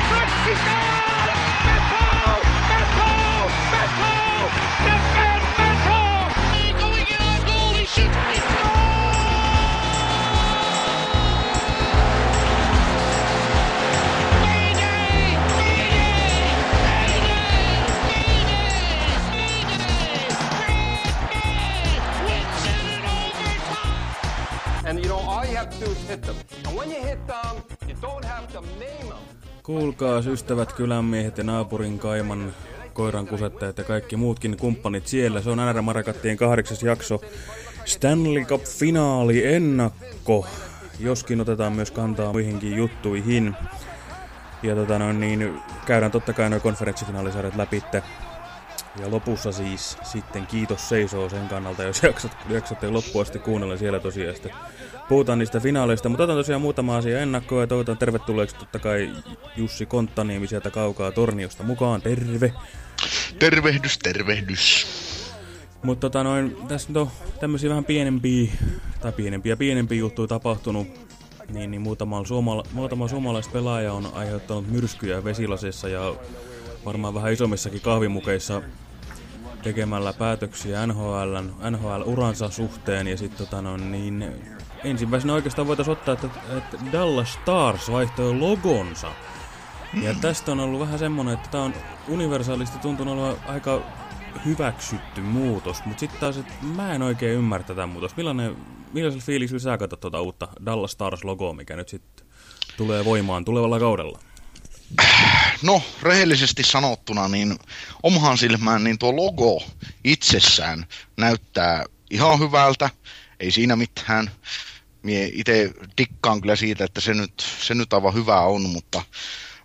Francisco! Kuulkaa ystävät, kylänmiehet ja naapurin kaiman koiran kusettajat ja kaikki muutkin kumppanit siellä. Se on NR Marakattien kahdeksas jakso. Stanley Cup-finaali ennakko. Joskin otetaan myös kantaa muihinkin juttuihin. Ja tota no, niin, käydään totta kai noin konferenssifinaalisarjat läpitte. Ja lopussa siis sitten kiitos seisoo sen kannalta, jos jaksat, jaksatte loppuun asti kuunnella siellä tosiaan sitten puhutaan niistä finaaleista, mutta otan tosiaan muutama asia ennakkoa ja toivotan tervetulleeksi totta kai Jussi Konttaniemi sieltä kaukaa Torniosta mukaan. Terve! Tervehdys, tervehdys! Mutta tota noin, tässä on tämmöisiä vähän pienempiä, tai pienempiä pienempiä juttuja tapahtunut. Niin, niin muutama, suomala, muutama suomalaista pelaaja on aiheuttanut myrskyjä vesilasessa ja varmaan vähän isommissakin kahvimukeissa tekemällä päätöksiä NHL, NHL-uransa suhteen ja sitten tota no, niin ensimmäisenä oikeastaan voitaisiin ottaa, että, että Dallas Stars vaihtoi logonsa. Ja tästä on ollut vähän semmonen, että tämä on universaalisti tuntunut olevan aika hyväksytty muutos, mutta sitten taas, että mä en oikein ymmärrä tätä muutosta. Millainen, millaisella fiiliksellä sä katsot tuota uutta Dallas Stars-logoa, mikä nyt sitten tulee voimaan tulevalla kaudella? No, rehellisesti sanottuna, niin omahan silmään niin tuo logo itsessään näyttää ihan hyvältä ei siinä mitään. Mie itse dikkaan kyllä siitä, että se nyt, se nyt aivan hyvä on, mutta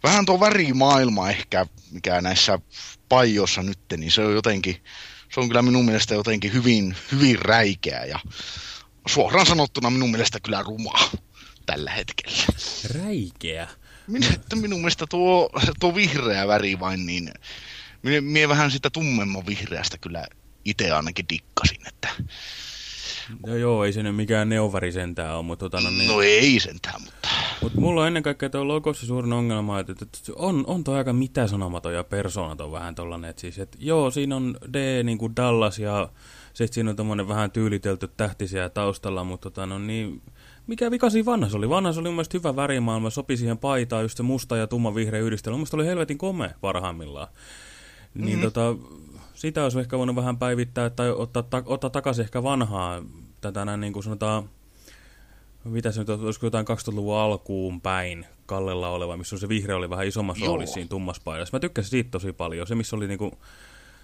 vähän tuo värimaailma ehkä, mikä näissä pajoissa nyt, niin se on jotenkin, se on kyllä minun mielestä jotenkin hyvin, hyvin räikeä ja suoraan sanottuna minun mielestä kyllä rumaa tällä hetkellä. Räikeä? Minä, että minun mielestä tuo, tuo vihreä väri vain, niin minä, minä vähän sitä tummemman vihreästä kyllä itse ainakin dikkasin, että No joo, ei se nyt mikään neoväri sentään ole, mutta... Tota, no, niin... no ei sentään, mutta... Mutta mulla on ennen kaikkea tuo logossa suurin ongelma, että, että on, on tuo aika mitä sanomaton ja persoonaton vähän tollanen, että siis, että joo, siinä on D niin kuin Dallas ja sitten siinä on tommonen vähän tyylitelty tähtisiä taustalla, mutta tota, no niin, mikä vika siinä vanhassa oli? Vanhassa oli mun mielestä hyvä värimaailma, sopi siihen paitaan, just se musta ja tumma vihreä yhdistelmä. Mun oli helvetin komea parhaimmillaan. Niin mm -hmm. tota, sitä olisi ehkä voinut vähän päivittää tai ottaa, ta ottaa takaisin ehkä vanhaa, tätä näin niin kuin sanotaan, mitä se nyt olisiko jotain 2000-luvun alkuun päin kallella oleva, missä se vihreä oli vähän isommassa roolissa siinä tummassa paidassa. Mä tykkäsin siitä tosi paljon. Se, missä oli niin kuin,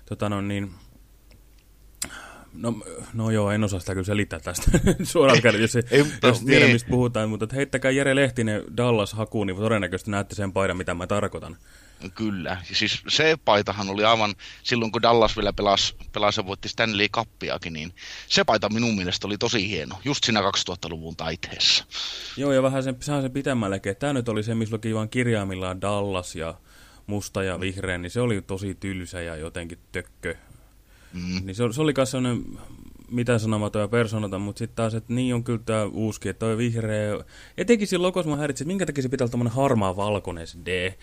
tota no niin, No, no joo, en osaa sitä kyllä selittää tästä suoraan käden, jos, ei, ei, jos tiedä, niin. mistä puhutaan. Mutta heittäkää Jere Lehtinen Dallas-hakuun, niin todennäköisesti näette sen paidan, mitä mä tarkoitan. Kyllä. Siis se paitahan oli aivan, silloin kun Dallas vielä pelasi, pelasi ja voitti Stanley Cuppiakin, niin se paita minun mielestä oli tosi hieno, just siinä 2000-luvun taiteessa. Joo, ja vähän sen, sehän se pitemmällekin. Tämä nyt oli se, missä luki vain kirjaimillaan Dallas ja musta ja vihreä, niin se oli tosi tylsä ja jotenkin tökkö. Mm. Niin se, se oli myös sellainen mitä sanomaton ja persoonata, mutta sitten taas, että niin on kyllä tämä uuski, että toi vihreä, etenkin siinä logossa mä häiritsin, että minkä takia se pitää olla tämmöinen harmaa valkoinen D.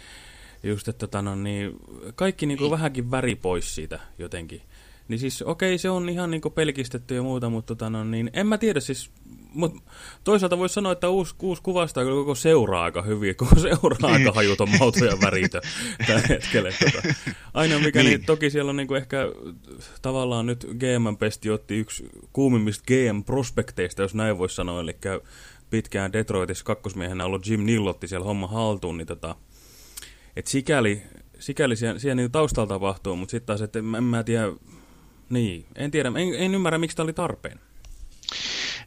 Just, että tota, no, niin, kaikki niin kuin vähänkin väri pois siitä jotenkin. Niin siis okei, okay, se on ihan niin kuin pelkistetty ja muuta, mutta tota, no, niin, en mä tiedä siis... Mut toisaalta voisi sanoa, että uusi, uusi kuvastaa kyllä koko seuraa aika hyvin, koko seuraa aika hajuton mauto ja väritä tällä hetkellä. Tota. Ainoa mikä, niin. niin toki siellä on niin kuin ehkä tavallaan nyt GM-pesti otti yksi kuumimmista GM-prospekteista, jos näin voisi sanoa, eli pitkään Detroitissa kakkosmiehenä ollut Jim Nillotti siellä homma haltuun, niin tota, et sikäli, sikäli siellä, siellä niin taustalla tapahtuu, mutta sitten taas, että en, en mä tiedä, niin, en tiedä, en, en ymmärrä, miksi tämä oli tarpeen.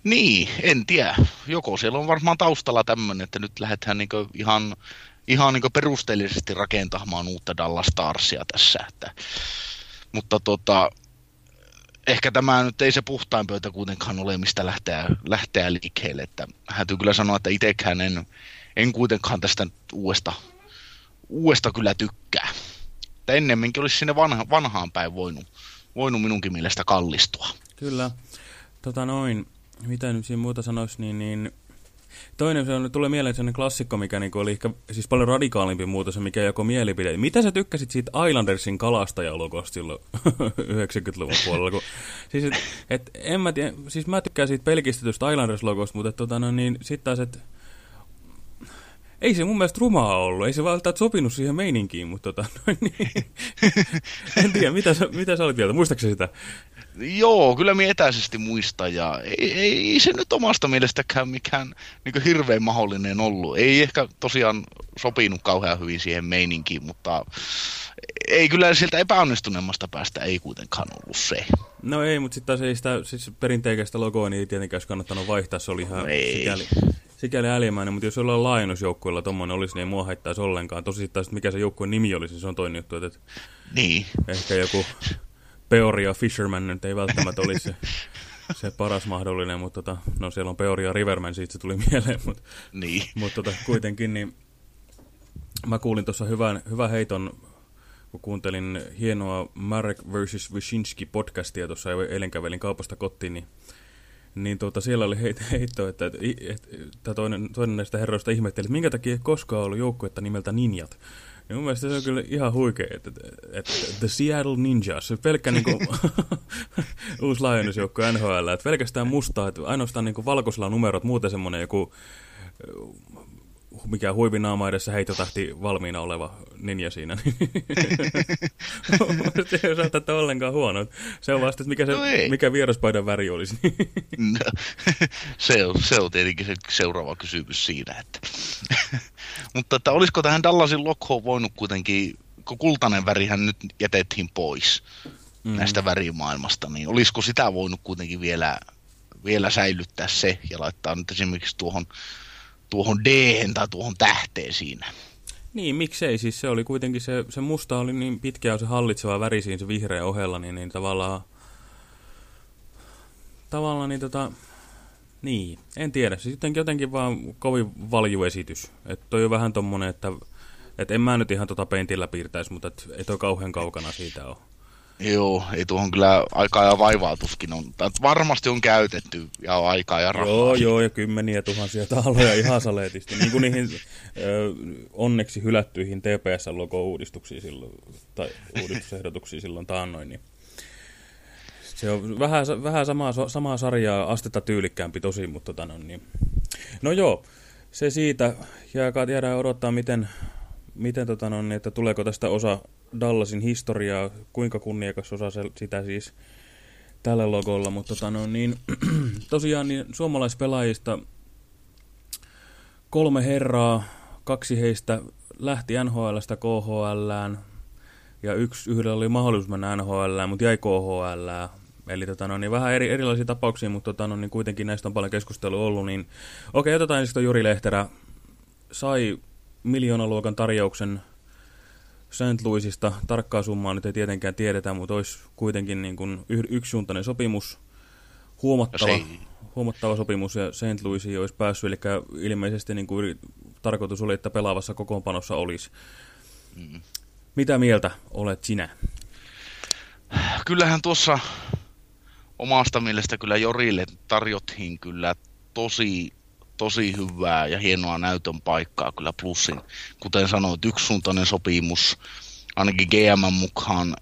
Niin, en tiedä. Joko siellä on varmaan taustalla tämmöinen, että nyt lähdetään niinku ihan, ihan niinku perusteellisesti rakentamaan uutta Dallas Starsia tässä. Että, mutta tota, ehkä tämä nyt ei se puhtain pöytä kuitenkaan ole, mistä lähteä, lähteä liikkeelle. Että täytyy kyllä sanoa, että itsekään en, en kuitenkaan tästä uudesta uudesta kyllä tykkää. Että ennemminkin olisi sinne vanha, vanhaan päin voinut, voinut minunkin mielestä kallistua. Kyllä. Tota noin, mitä nyt siinä muuta sanoisi, niin, niin Toinen se on, tulee mieleen sellainen klassikko, mikä niinku oli ehkä siis paljon radikaalimpi muutos, mikä joko mielipide. Mitä sä tykkäsit siitä Islandersin kalastajalogosta silloin 90-luvun puolella? Kun, siis, et, et, en mä tiedä, siis mä tykkään siitä pelkistetystä Islanders-logosta, mutta tota, no, niin, sitten taas, että ei se mun mielestä rumaa ollut, ei se välttämättä sopinut siihen meininkiin, mutta tota, no, niin. en tiedä, mitä sä, mitä sä olit mieltä, muistaakseni sitä? Joo, kyllä minä etäisesti muistan ja ei, ei se nyt omasta mielestäkään mikään niin hirveän mahdollinen ollut. Ei ehkä tosiaan sopinut kauhean hyvin siihen meininkiin, mutta ei kyllä sieltä epäonnistuneemmasta päästä ei kuitenkaan ollut se. No ei, mutta sitten taas ei sitä siis perinteikäistä logoa niin ei tietenkään olisi kannattanut vaihtaa, se oli ihan no sikäli, sikäli älimäinen, mutta jos ollaan laajennusjoukkueella tuommoinen olisi, niin ei mua haittaisi ollenkaan. Tosi taas, mikä se joukkueen nimi olisi, se on toinen juttu, että niin. ehkä joku Peoria Fisherman nyt ei välttämättä olisi se, se paras mahdollinen, mutta tota, no siellä on Peoria Riverman, siitä se tuli mieleen, mutta, niin. mutta tota, kuitenkin niin mä kuulin tuossa hyvän, hyvän heiton, kun kuuntelin hienoa Marek vs. Wyszynski podcastia tuossa eilen kävelin kaupasta kotiin, niin niin tuota, siellä oli heitto, että, että, että toinen, toinen näistä herroista ihmetteli, että minkä takia ei koskaan ollut joukkuetta nimeltä Ninjat. Ja mun mielestä se on kyllä ihan huikea, että, että The Seattle Ninjas, se pelkkä niin kuin, uusi laajennusjoukko NHL, että pelkästään mustaa, että ainoastaan niin kuin valkoisella numerot, muuten semmoinen joku mikä huivinaama edessä heittotahti valmiina oleva ninja siinä. se ei saattaa ollenkaan huono. Se on vasta, mikä, se, no mikä vieraspaidan väri olisi. no, se, on, se on tietenkin se seuraava kysymys siinä. Että. Mutta että olisiko tähän Dallasin lokhoon voinut kuitenkin, kun kultainen värihän nyt jätettiin pois mm. näistä värimaailmasta, niin olisiko sitä voinut kuitenkin vielä, vielä säilyttää se ja laittaa nyt esimerkiksi tuohon tuohon d tai tuohon tähteen siinä. Niin, miksei. Siis se oli kuitenkin, se, se musta oli niin pitkä se hallitseva väri siinä se vihreä ohella, niin, niin tavallaan, tavallaan niin tota, niin, en tiedä. Siis jotenkin, jotenkin vaan kovin valjuesitys. Että toi on vähän tommonen, että et en mä nyt ihan tota peintillä piirtäisi, mutta et, ei toi kauhean kaukana siitä ole. Joo, ei tuohon kyllä aikaa ja vaivaatuskin on. Varmasti on käytetty ja aikaa ja rahaa. Joo, joo, ja kymmeniä tuhansia taaloja ihan saletisti. niin kuin niihin ö, onneksi hylättyihin TPS-logo-uudistuksiin silloin, tai uudistusehdotuksiin silloin taannoin, niin se on vähän, vähän samaa, samaa sarjaa, astetta tyylikkäämpi tosi, mutta tota, no, niin. no joo, se siitä. Jääkaa tiedä odottaa, miten, miten tota, no, niin, että tuleeko tästä osa Dallasin historiaa, kuinka kunniakas osa se, sitä siis tällä logolla, mutta tota, no, niin, tosiaan niin suomalaispelaajista kolme herraa, kaksi heistä lähti NHLstä KHLään ja yksi, yhdellä oli mahdollisuus mennä NHLään, mutta jäi KHLään. Eli tota, no, niin vähän eri, erilaisia tapauksia, mutta tota, no, niin kuitenkin näistä on paljon keskustelua ollut. Niin, okei, otetaan ensin Juri Lehterä. Sai miljoonaluokan tarjouksen St. Louisista tarkkaa summaa nyt ei tietenkään tiedetä, mutta olisi kuitenkin niin kuin yksisuuntainen sopimus, huomattava, no huomattava sopimus ja St. Louisiin olisi päässyt, eli ilmeisesti niin kuin tarkoitus oli, että pelaavassa kokoonpanossa olisi. Mm. Mitä mieltä olet sinä? Kyllähän tuossa omasta mielestä kyllä Jorille tarjottiin kyllä tosi tosi hyvää ja hienoa näytön paikkaa kyllä plussin. Kuten sanoit, yksisuuntainen sopimus, ainakin GM mukaan,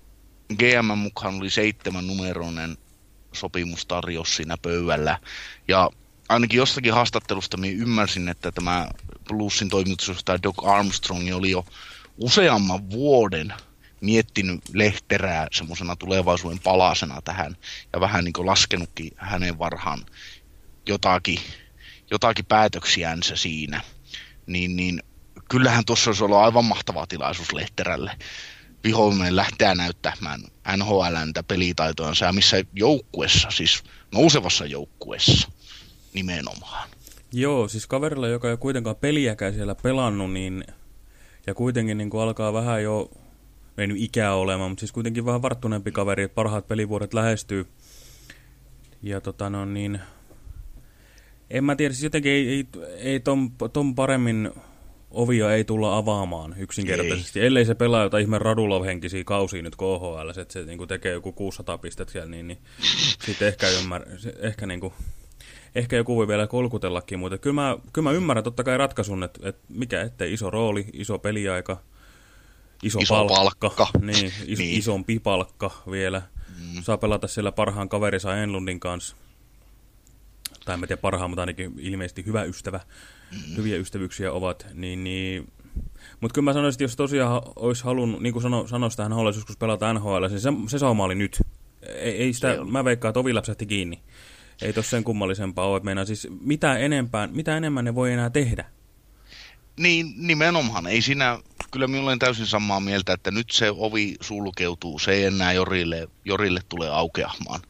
GM mukaan oli seitsemän numeroinen sopimustarjous siinä pöydällä. Ja ainakin jostakin haastattelusta minä ymmärsin, että tämä plussin toimitusjohtaja Doc Armstrong oli jo useamman vuoden miettinyt lehterää semmoisena tulevaisuuden palasena tähän ja vähän niin laskenutkin hänen varhaan jotakin jotakin päätöksiänsä siinä, niin, niin kyllähän tuossa olisi ollut aivan mahtava tilaisuus Lehterälle vihollinen lähteä näyttämään NHLn pelitaitojansa ja missä joukkuessa, siis nousevassa joukkuessa nimenomaan. Joo, siis kaverilla, joka ei kuitenkaan peliäkään siellä pelannut, niin ja kuitenkin niin kuin alkaa vähän jo, ei nyt ikää olemaan, mutta siis kuitenkin vähän varttuneempi kaveri, parhaat pelivuodet lähestyy. Ja tota no niin, en mä tiedä, siis jotenkin ei, ei, ei ton, ton paremmin ovia ei tulla avaamaan yksinkertaisesti, ei. ellei se pelaa jotain ihme Radulov-henkisiä kausia nyt KHL, että se niin tekee joku 600 pistettä siellä, niin, niin sitten ehkä, ymmär, ehkä niin kuin, ehkä joku voi vielä kolkutellakin, mutta kyllä mä, kyllä mä ymmärrän totta kai ratkaisun, että, että mikä ettei iso rooli, iso peliaika, iso, iso palkka, palkka. Niin, is, niin. isompi palkka vielä. Mm. Saa pelata siellä parhaan kaverinsa Enlundin kanssa. Tai en tiedä parhaan, mutta ainakin ilmeisesti hyvä ystävä. Mm. Hyviä ystävyyksiä ovat. Niin, niin. Mutta kyllä mä sanoisin, että jos tosiaan olisi halunnut, niin kuin sano, sanoisi tähän haluaisi joskus pelata NHL, niin se, se sauma oli nyt. Ei, ei sitä, mä veikkaan, että ovi läpsähti kiinni. Ei tossa sen kummallisempaa ole. Meinaa siis mitä, enempää, mitä enemmän ne voi enää tehdä. Niin, nimenomaan. Ei siinä, kyllä minulla on täysin samaa mieltä, että nyt se ovi sulkeutuu. Se ei enää Jorille, Jorille tule aukeamaan.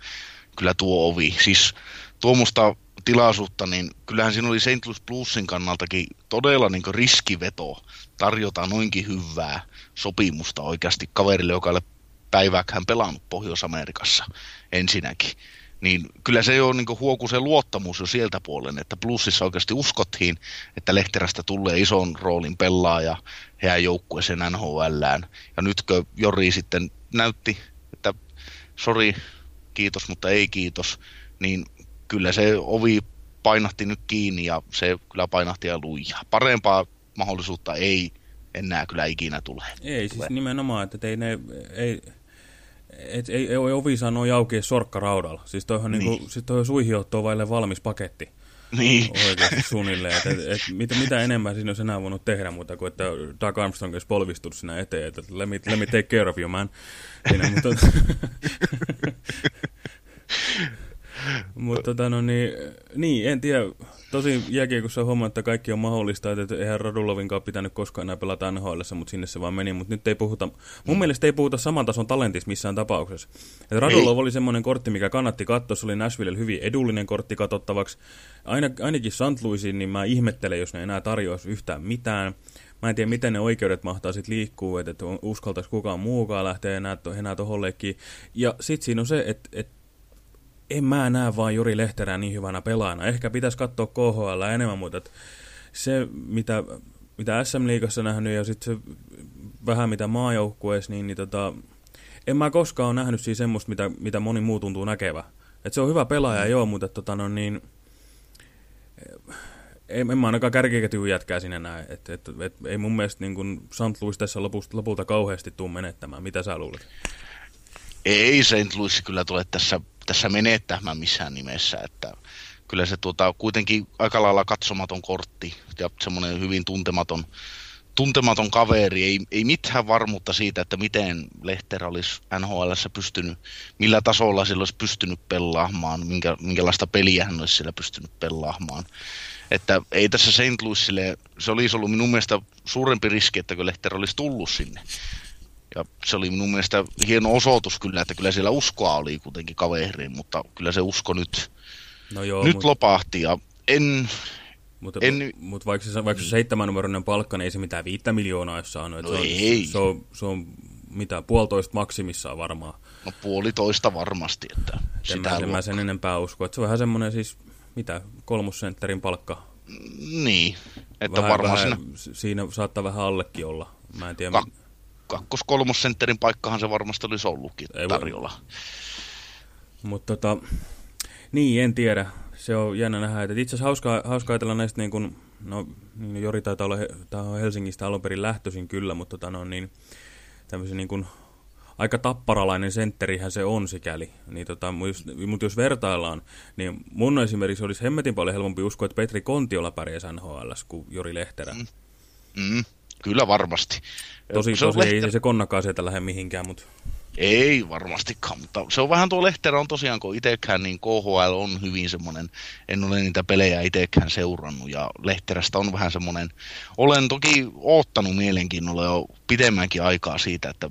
Kyllä tuo ovi. Siis tuommoista tilaisuutta, niin kyllähän siinä oli St. Louis Plusin kannaltakin todella niin riskiveto tarjota noinkin hyvää sopimusta oikeasti kaverille, joka ei päivääkään pelannut Pohjois-Amerikassa ensinnäkin niin kyllä se on niin huoku se luottamus jo sieltä puolen, että plussissa oikeasti uskottiin, että Lehterästä tulee ison roolin pelaaja heidän joukkueeseen NHLään. Ja nytkö Jori sitten näytti, että sori, kiitos, mutta ei kiitos, niin kyllä se ovi painahti nyt kiinni ja se kyllä painahti ja luija. Parempaa mahdollisuutta ei enää kyllä ikinä tule. Ei, tule. siis nimenomaan, että ei ne, ei, et ei, ei ovi sanoo jaukia sorkkaraudalla. Siis toihan, niinku- niin. niinku, siis toi suihiotto vaille valmis paketti. Niin. Oikeasti suunnilleen. Et, et, et, mitä, mitä enemmän siinä olisi enää voinut tehdä muuta kuin, että Doug Armstrong olisi polvistunut sinä eteen, että let me, let me take care of you, man. Siinä, mutta, mutta tota, no, niin, niin, en tiedä. Tosi jääkiekossa on homma, että kaikki on mahdollista, että eihän Radulovinkaan pitänyt koskaan enää pelata NHL, mutta sinne se vaan meni. Mutta nyt ei puhuta, mun mm. mielestä ei puhuta saman tason talentista missään tapauksessa. Että Radulov oli semmoinen kortti, mikä kannatti katsoa, se oli Nashville hyvin edullinen kortti katsottavaksi. Aina, ainakin St. Louisin, niin mä ihmettelen, jos ne enää tarjoaisi yhtään mitään. Mä en tiedä, miten ne oikeudet mahtaa sitten liikkua, että, että uskaltaisi kukaan muukaan lähteä enää, enää tuohon leikkiin. Ja sitten siinä on se, että, että en mä näe vaan Juri Lehterää niin hyvänä pelaajana. Ehkä pitäisi katsoa KHL enemmän, mutta se, mitä, mitä SM-liigassa nähnyt ja sitten se vähän mitä maajoukkueessa, niin, niin tota, en mä koskaan ole nähnyt siinä semmoista, mitä, mitä moni muu tuntuu näkevä. Et se on hyvä pelaaja, mm. joo, mutta tota, no, niin, ei, en mä ainakaan kärkiketjun jätkää sinne näe. Et, et, et, ei mun mielestä niin St. Louis tässä lopulta, lopulta kauheasti tuu menettämään. Mitä sä luulet? Ei St. Louis kyllä tule tässä tässä menettämään missään nimessä, että kyllä se tuota, kuitenkin aika lailla katsomaton kortti ja semmoinen hyvin tuntematon, tuntematon kaveri, ei, ei mitään varmuutta siitä, että miten Lehterä olisi NHL pystynyt, millä tasolla sillä olisi pystynyt pelaamaan, minkä, minkälaista peliä hän olisi siellä pystynyt pelaamaan. Että ei tässä St. Louisille, se olisi ollut minun mielestä suurempi riski, että kun Lehterä olisi tullut sinne. Ja se oli minun mielestä hieno osoitus kyllä, että kyllä siellä uskoa oli kuitenkin kaveriin, mutta kyllä se usko nyt, no joo, nyt mutta... lopahti ja en... Mutta, en... mutta vaikka, se, vaikka se seitsemän numeroinen palkka, niin ei se mitään viittä miljoonaa olisi saanut. No se, on, ei. Se, on, se on mitä, puolitoista maksimissaan varmaan. No puolitoista varmasti, että sitä en mä sen enempää usko. Että se on vähän semmoinen siis, mitä, kolmussentterin palkka. Niin, että vähän, varmaan vähän, siinä... siinä saattaa vähän allekin olla. Mä en tiedä. Ka kakkos-kolmosentterin paikkahan se varmasti olisi ollutkin Ei tarjolla. Mutta tota, niin, en tiedä. Se on jännä nähdä. Itse asiassa hauska, hauska ajatella näistä, niin kuin, no niin Jori taitaa olla tää on Helsingistä alun perin lähtöisin kyllä, mutta tota, no, niin, tämmöisen niin kuin, aika tapparalainen sentterihän se on sikäli. Niin tota, mutta jos vertaillaan, niin mun esimerkiksi olisi hemmetin paljon helpompi uskoa, että Petri Kontiola pärjäsi NHL kuin Jori Lehterä. Mm. Mm. Kyllä varmasti. Tosi, se tosi ei se konnakaan sieltä lähde mihinkään, mutta... Ei varmastikaan, mutta se on vähän tuo Lehterä on tosiaan, kun itsekään niin KHL on hyvin semmoinen, en ole niitä pelejä itsekään seurannut ja Lehterästä on vähän semmoinen, olen toki oottanut mielenkiinnolla jo pidemmänkin aikaa siitä, että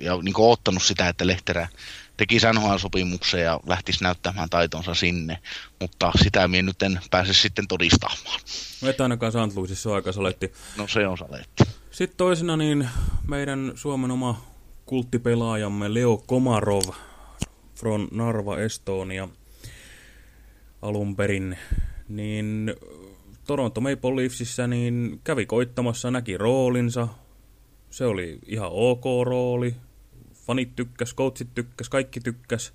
ja niin kuin oottanut sitä, että Lehterä teki NHL-sopimuksen ja lähtisi näyttämään taitonsa sinne, mutta sitä minä nyt en pääse sitten todistamaan. No et ainakaan St. Louisissa on aika saletti. No se on saletti. Sitten toisena niin meidän Suomen oma kulttipelaajamme Leo Komarov from Narva Estonia alun perin, niin Toronto Maple Leafsissä niin kävi koittamassa, näki roolinsa. Se oli ihan ok rooli. Fanit tykkäs, coachit tykkäs, kaikki tykkäs.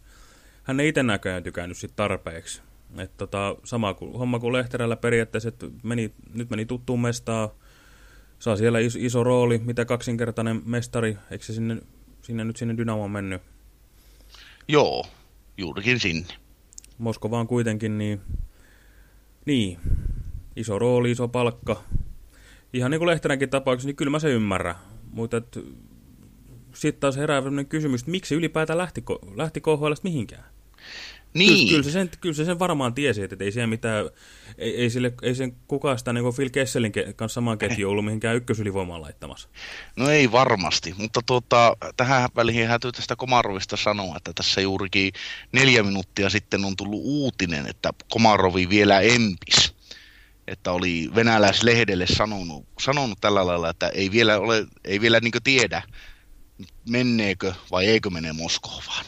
Hän ei itse näköjään tykännyt sit tarpeeksi. Et tota, sama kuin, homma kuin Lehterällä periaatteessa, että meni, nyt meni tuttuun mestaan, saa siellä iso, iso rooli, mitä kaksinkertainen mestari, eikö se sinne, sinne nyt sinne Dynamoon mennyt? Joo, juurikin sinne. Moskovaan kuitenkin, niin, niin, iso rooli, iso palkka. Ihan niin kuin Lehteränkin tapauksessa, niin kyllä mä se ymmärrän. Mutta sitten taas herää kysymys, että miksi ylipäätään lähti, lähti KHL mihinkään? Niin. Kyllä, kyllä, se sen, kyllä se sen varmaan tiesi, että ei siellä mitään, ei, ei, sille, ei sen kukaan sitä niin Phil Kesselin kanssa samaan ketjuun ollut mihinkään ykkösylivoimaan laittamassa. No ei varmasti, mutta tuota, tähän väliin hätyy tästä Komarovista sanoa, että tässä juurikin neljä minuuttia sitten on tullut uutinen, että Komarovi vielä empis. Että oli venäläislehdelle sanonut, sanonut tällä lailla, että ei vielä, ole, ei vielä niin tiedä, menneekö vai eikö mene Moskovaan.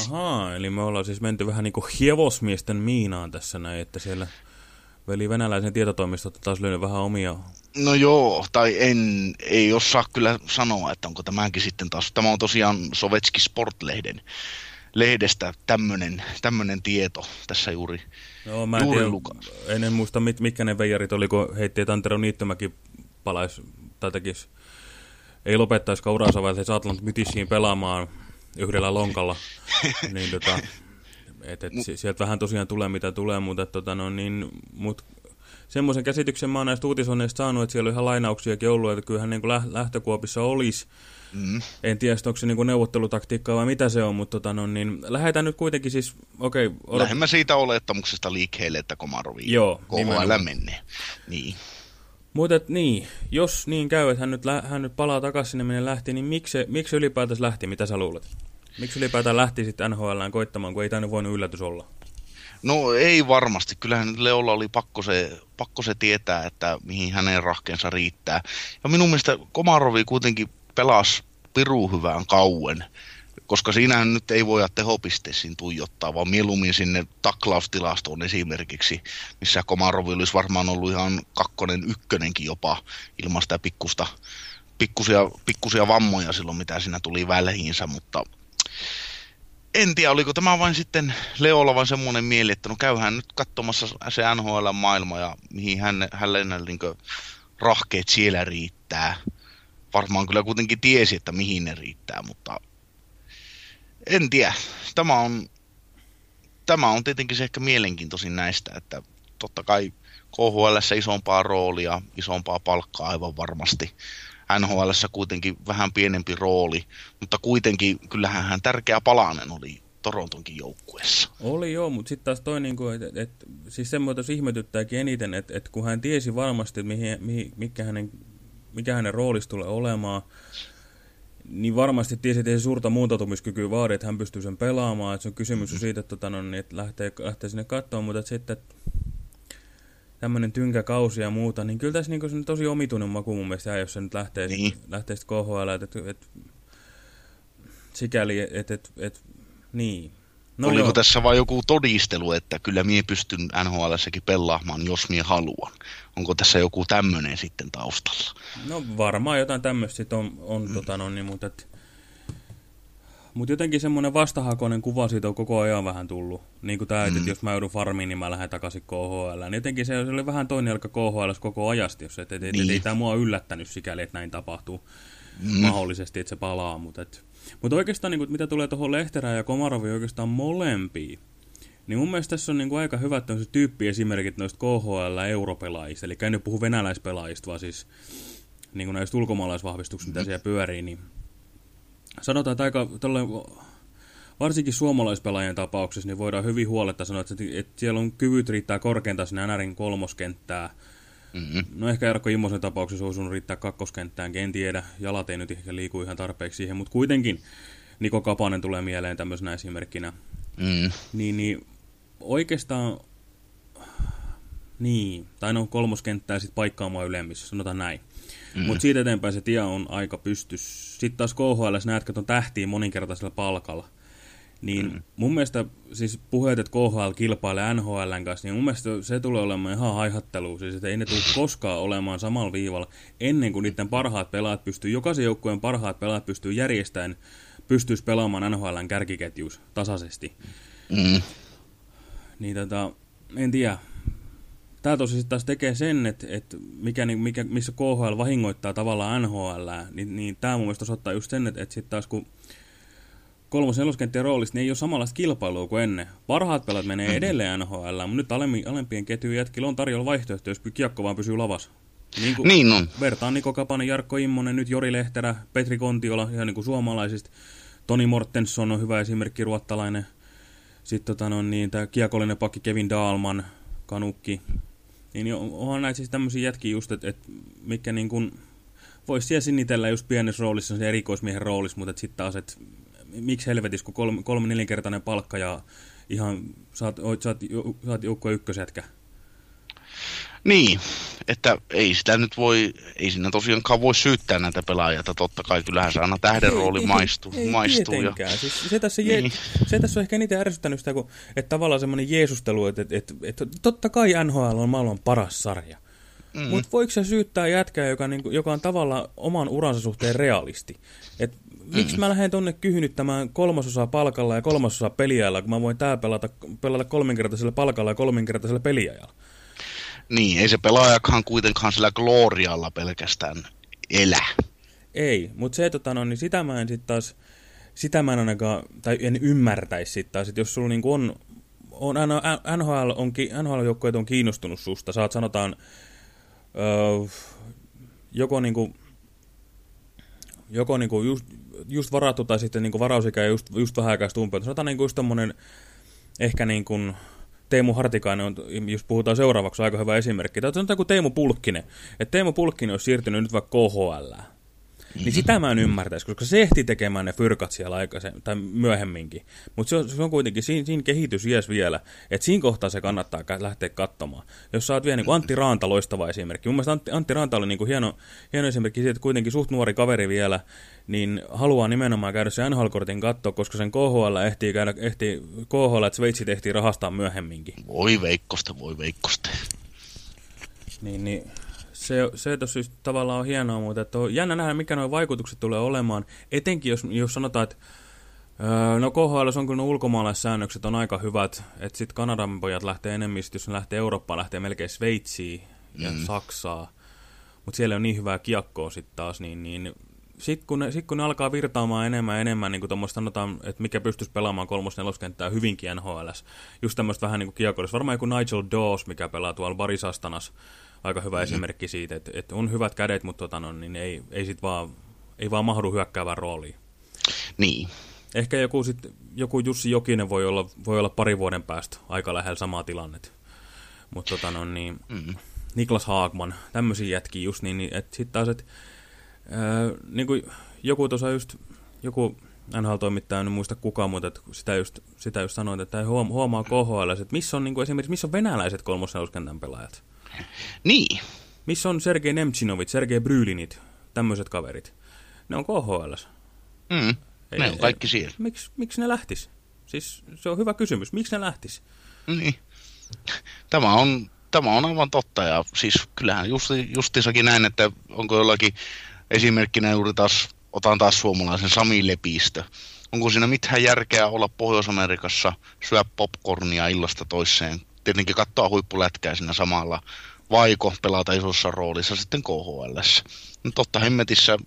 Ahaa, eli me ollaan siis menty vähän niin kuin hievosmiesten miinaan tässä näin, että siellä veli venäläisen tietotoimistot taas löynyt vähän omia. No joo, tai en, ei osaa kyllä sanoa, että onko tämäkin sitten taas, tämä on tosiaan Sovetski Sportlehden lehdestä tämmöinen, tämmöinen tieto tässä juuri, Joo, mä en, juuri tiedä, en, en muista mit, mitkä ne veijarit oli, kun heitti, että Antero Niittymäki palaisi tai tekisi, ei lopettaisikaan uransa, vaan se Atlant mytisiin pelaamaan yhdellä lonkalla. niin tota, et, et, sieltä vähän tosiaan tulee mitä tulee, mutta tota, no, niin, mut, semmoisen käsityksen mä oon näistä uutisoinneista saanut, että siellä on ihan lainauksiakin ollut, että kyllähän niin kuin lähtökuopissa olisi. Mm. En tiedä, onko se niin neuvottelutaktiikkaa vai mitä se on, mutta tota, no, niin, lähdetään nyt kuitenkin siis, okei. Okay, odot... Lähdemme siitä olettamuksesta liikkeelle, että Komarovi Joo, KHL menee. Niin. Mutta niin, jos niin käy, että hän nyt, hän nyt palaa takaisin sinne, minne lähti, niin miksi, miksi ylipäätänsä lähti, mitä sä luulet? Miksi ylipäätään lähti sitten NHLään koittamaan, kun ei tämä voinut yllätys olla? No ei varmasti. Kyllähän Leolla oli pakko se, pakko se tietää, että mihin hänen rahkeensa riittää. Ja minun mielestä Komarovi kuitenkin pelasi piru hyvään kauen koska siinähän nyt ei voida tehopisteisiin tuijottaa, vaan mieluummin sinne taklaustilastoon esimerkiksi, missä Komarovi olisi varmaan ollut ihan kakkonen, ykkönenkin jopa ilman sitä pikkusta, pikkusia, pikkusia vammoja silloin, mitä siinä tuli väliinsä, mutta en tiedä, oliko tämä vain sitten Leolla vain semmoinen mieli, että no käyhän nyt katsomassa se NHL-maailma ja mihin hän, hänelle niin rahkeet siellä riittää. Varmaan kyllä kuitenkin tiesi, että mihin ne riittää, mutta en tiedä. Tämä on, tämä on tietenkin se ehkä mielenkiintoisin näistä, että totta kai KHL isompaa roolia, isompaa palkkaa aivan varmasti. NHL kuitenkin vähän pienempi rooli, mutta kuitenkin kyllähän hän tärkeä palanen oli Torontonkin joukkueessa. Oli joo, mutta sitten taas toi, niinku, että et, siis semmoinen ihmetyttääkin eniten, että et kun hän tiesi varmasti, mihin, mihin, mikä, hänen, mikä hänen roolissa tulee olemaan, niin varmasti tiesi, että ei se suurta muuntautumiskykyä vaadi, että hän pystyy sen pelaamaan. Että se on kysymys mm -hmm. siitä, että, tota, no, niin, että lähtee, lähtee sinne katsomaan, mutta että sitten tämmöinen tynkäkausi ja muuta, niin kyllä tässä niin se on tosi omituinen maku mun mielestä, jos se nyt lähtee, niin. lähtee sitten KHL, että, että, että sikäli, että, että, että niin. No Oliko joo. tässä vain joku todistelu, että kyllä mie pystyn NHLssäkin pelaamaan, jos mie haluan? Onko tässä joku tämmöinen sitten taustalla? No varmaan jotain tämmöistä on, on mm. tota, no, niin, mutta, et, mutta jotenkin semmoinen vastahakoinen kuva siitä on koko ajan vähän tullut. Niin kuin tämä, mm. että jos mä joudun farmiin, niin mä lähden takaisin KHL. Niin jotenkin se oli vähän toinen jalka KHL koko ajasti, jos et, et, et, niin. et, ei tämä mua yllättänyt sikäli, että näin tapahtuu mm. mahdollisesti, että se palaa. Mutta, et, mutta oikeastaan niin kuin, mitä tulee tuohon Lehterään ja Komaroviin oikeastaan molempiin, niin mun mielestä tässä on niin kuin aika hyvät tyyppiesimerkit noista KHL-europelaajista. Eli en nyt puhu venäläispelaajista, vaan siis niin kuin näistä ulkomaalaisvahvistuksista, mitä mm. siellä pyörii. Niin sanotaan, että aika tolleen, varsinkin suomalaispelaajien tapauksessa, niin voidaan hyvin huoletta sanoa, että, että siellä on kyvyt riittää korkeinta sinne NRin kolmoskenttää. Mm -hmm. No ehkä Jarkko Immosen tapauksessa olisi riittää kakkoskenttään, en tiedä. Jalat ei nyt ehkä liiku ihan tarpeeksi siihen, mutta kuitenkin Niko Kapanen tulee mieleen tämmöisenä esimerkkinä. Mm. Niin, niin oikeastaan, niin, tai no kolmoskenttää sitten paikkaamaan ylemmissä, sanotaan näin. Mm. Mutta siitä eteenpäin se tie on aika pystys. Sitten taas KHL, näet, että on tähtiä moninkertaisella palkalla. Niin mm. mun mielestä, siis puheet, että KHL kilpailee NHLn kanssa, niin mun mielestä se tulee olemaan ihan haihattelu. Siis että ei ne tule koskaan olemaan samalla viivalla ennen kuin niiden parhaat pelaat pystyy, jokaisen joukkueen parhaat pelaat pystyy järjestämään, pystyisi pelaamaan NHLn kärkiketjuus tasaisesti. Mm. niin tota, en tiedä. Tämä tosi sitten taas tekee sen, että, että mikä, mikä, missä KHL vahingoittaa tavallaan NHL, niin, niin tämä mun mielestä osoittaa just sen, että, että sitten taas kun kolmos neloskenttien roolista, niin ei ole samanlaista kilpailua kuin ennen. Parhaat pelat menee mm. edelleen NHL, mutta nyt alempi, alempien ketjujen jätkillä on tarjolla vaihtoehto, jos kiekko vaan pysyy lavassa. Niin, kuin niin on. Vertaan Niko Kapanen, Jarkko Immonen, nyt Jori Lehterä, Petri Kontiola, ihan niin kuin suomalaisista. Toni Mortensson on hyvä esimerkki, ruottalainen. Sitten tota, no, niin, tämä kiekollinen pakki Kevin Daalman, Kanukki. Niin onhan näitä siis tämmöisiä jätkiä just, että et, mikä niin kuin, voisi siellä sinnitellä just pienessä roolissa, se erikoismiehen roolissa, mutta sitten taas, että miksi helvetis, kun kolme, kolme nelinkertainen palkka ja ihan saat, saat, saat, saat joukkueen ykkösetkä. Niin, että ei sitä nyt voi, ei siinä tosiaankaan voi syyttää näitä pelaajia, totta kai kyllähän se aina tähden rooli ei, maistuu. Ei, maistuu ja... siis se, tässä niin. je, se tässä on ehkä eniten ärsyttänyt sitä, kun, että tavallaan semmoinen jeesustelu, että, että, että, että totta kai NHL on maailman paras sarja. Mm. Mutta voiko se syyttää jätkää, joka, niin, joka on tavallaan oman uransa suhteen realisti? Et miksi mä lähden tonne kyhynyttämään kolmasosaa palkalla ja kolmasosaa peliajalla, kun mä voin tää pelata, pelata kolminkertaisella palkalla ja kolminkertaisella peliajalla? Niin, ei se pelaajakaan kuitenkaan sillä glorialla pelkästään elä. Ei, mutta se, tota, no, niin sitä mä en sitten taas, sitä mä en ainakaan, tai en ymmärtäisi sitten taas, että jos sulla niinku on, on NHL, on, NHL-joukkueet on kiinnostunut susta, saat sanotaan, öö, joko niinku, joko niinku just, just varattu tai sitten niinku varausikä ja just, just vähän aikaa umpeutu. Sanotaan niinku just tommonen, ehkä niin kuin Teemu Hartikainen on, jos puhutaan seuraavaksi, aika hyvä esimerkki. Tai sanotaan kuin Teemu Pulkkinen. Että Teemu Pulkkinen olisi siirtynyt nyt vaikka KHL. Niin mm-hmm. sitä mä en ymmärtäisi, koska se ehti tekemään ne fyrkat siellä aikaisemmin, tai myöhemminkin. Mutta se, se on kuitenkin, siinä, siinä kehitys iäs vielä, että siinä kohtaa se kannattaa lähteä katsomaan. Jos sä oot vielä niin kuin Antti Raanta, loistava esimerkki. Mun mielestä Antti, Antti Raanta oli niin kuin hieno, hieno esimerkki siitä, että kuitenkin suht nuori kaveri vielä, niin haluaa nimenomaan käydä sen NHL-kortin katsoa, koska sen KHL ehtii käydä, ehtii, KHL, että Sveitsi tehtiin rahastaa myöhemminkin. Voi veikkosta, voi veikkosta. Niin, niin se, se tossa siis tavallaan on hienoa, mutta että on jännä nähdä, mikä nuo vaikutukset tulee olemaan. Etenkin jos, jos sanotaan, että öö, no KHL on kyllä ulkomaalaissäännökset on aika hyvät, että sitten Kanadan pojat lähtee enemmän, jos ne lähtee Eurooppaan, lähtee melkein Sveitsiin ja mm. Saksaa. Mutta siellä on niin hyvää kiekkoa sitten taas, niin, niin sitten kun, ne, sit kun ne alkaa virtaamaan enemmän ja enemmän, niin kuin tuommoista sanotaan, että mikä pystyisi pelaamaan kolmos neloskenttää hyvinkin NHL, just tämmöistä vähän niin kuin varmaan joku Nigel Dawes, mikä pelaa tuolla Barisastanas, aika hyvä mm. esimerkki siitä, että, että on hyvät kädet, mutta tota, no, niin ei, ei, sit vaan, ei vaan mahdu hyökkäävän rooliin. Niin. Ehkä joku, sit, joku Jussi Jokinen voi olla, voi olla pari vuoden päästä aika lähellä samaa tilannet. Mutta tota, no, niin, mm. Niklas Haagman, tämmöisiä jätkiä just niin, niin että sitten taas, että niin kuin joku tuossa just, joku NHL-toimittaja, en muista kukaan, mutta että sitä just, sitä just sanoin, että huomaa KHL, että missä on niin kuin esimerkiksi missä on venäläiset kolmosneuskentän pelaajat. Niin. Missä on Sergei Nemchinovit, Sergei Brylinit, tämmöiset kaverit? Ne on KHL. Mm, ei, ne on kaikki siellä. Miksi, miksi ne lähtis? Siis se on hyvä kysymys. Miksi ne lähtis? Niin. Tämä on, tämä on aivan totta. Ja siis kyllähän justi, justisakin näin, että onko jollakin esimerkkinä juuri taas, otan taas suomalaisen Sami Lepistö. Onko siinä mitään järkeä olla Pohjois-Amerikassa, syö popcornia illasta toiseen tietenkin katsoa huippulätkää siinä samalla, vaiko pelata isossa roolissa sitten KHL. No totta hemmetissä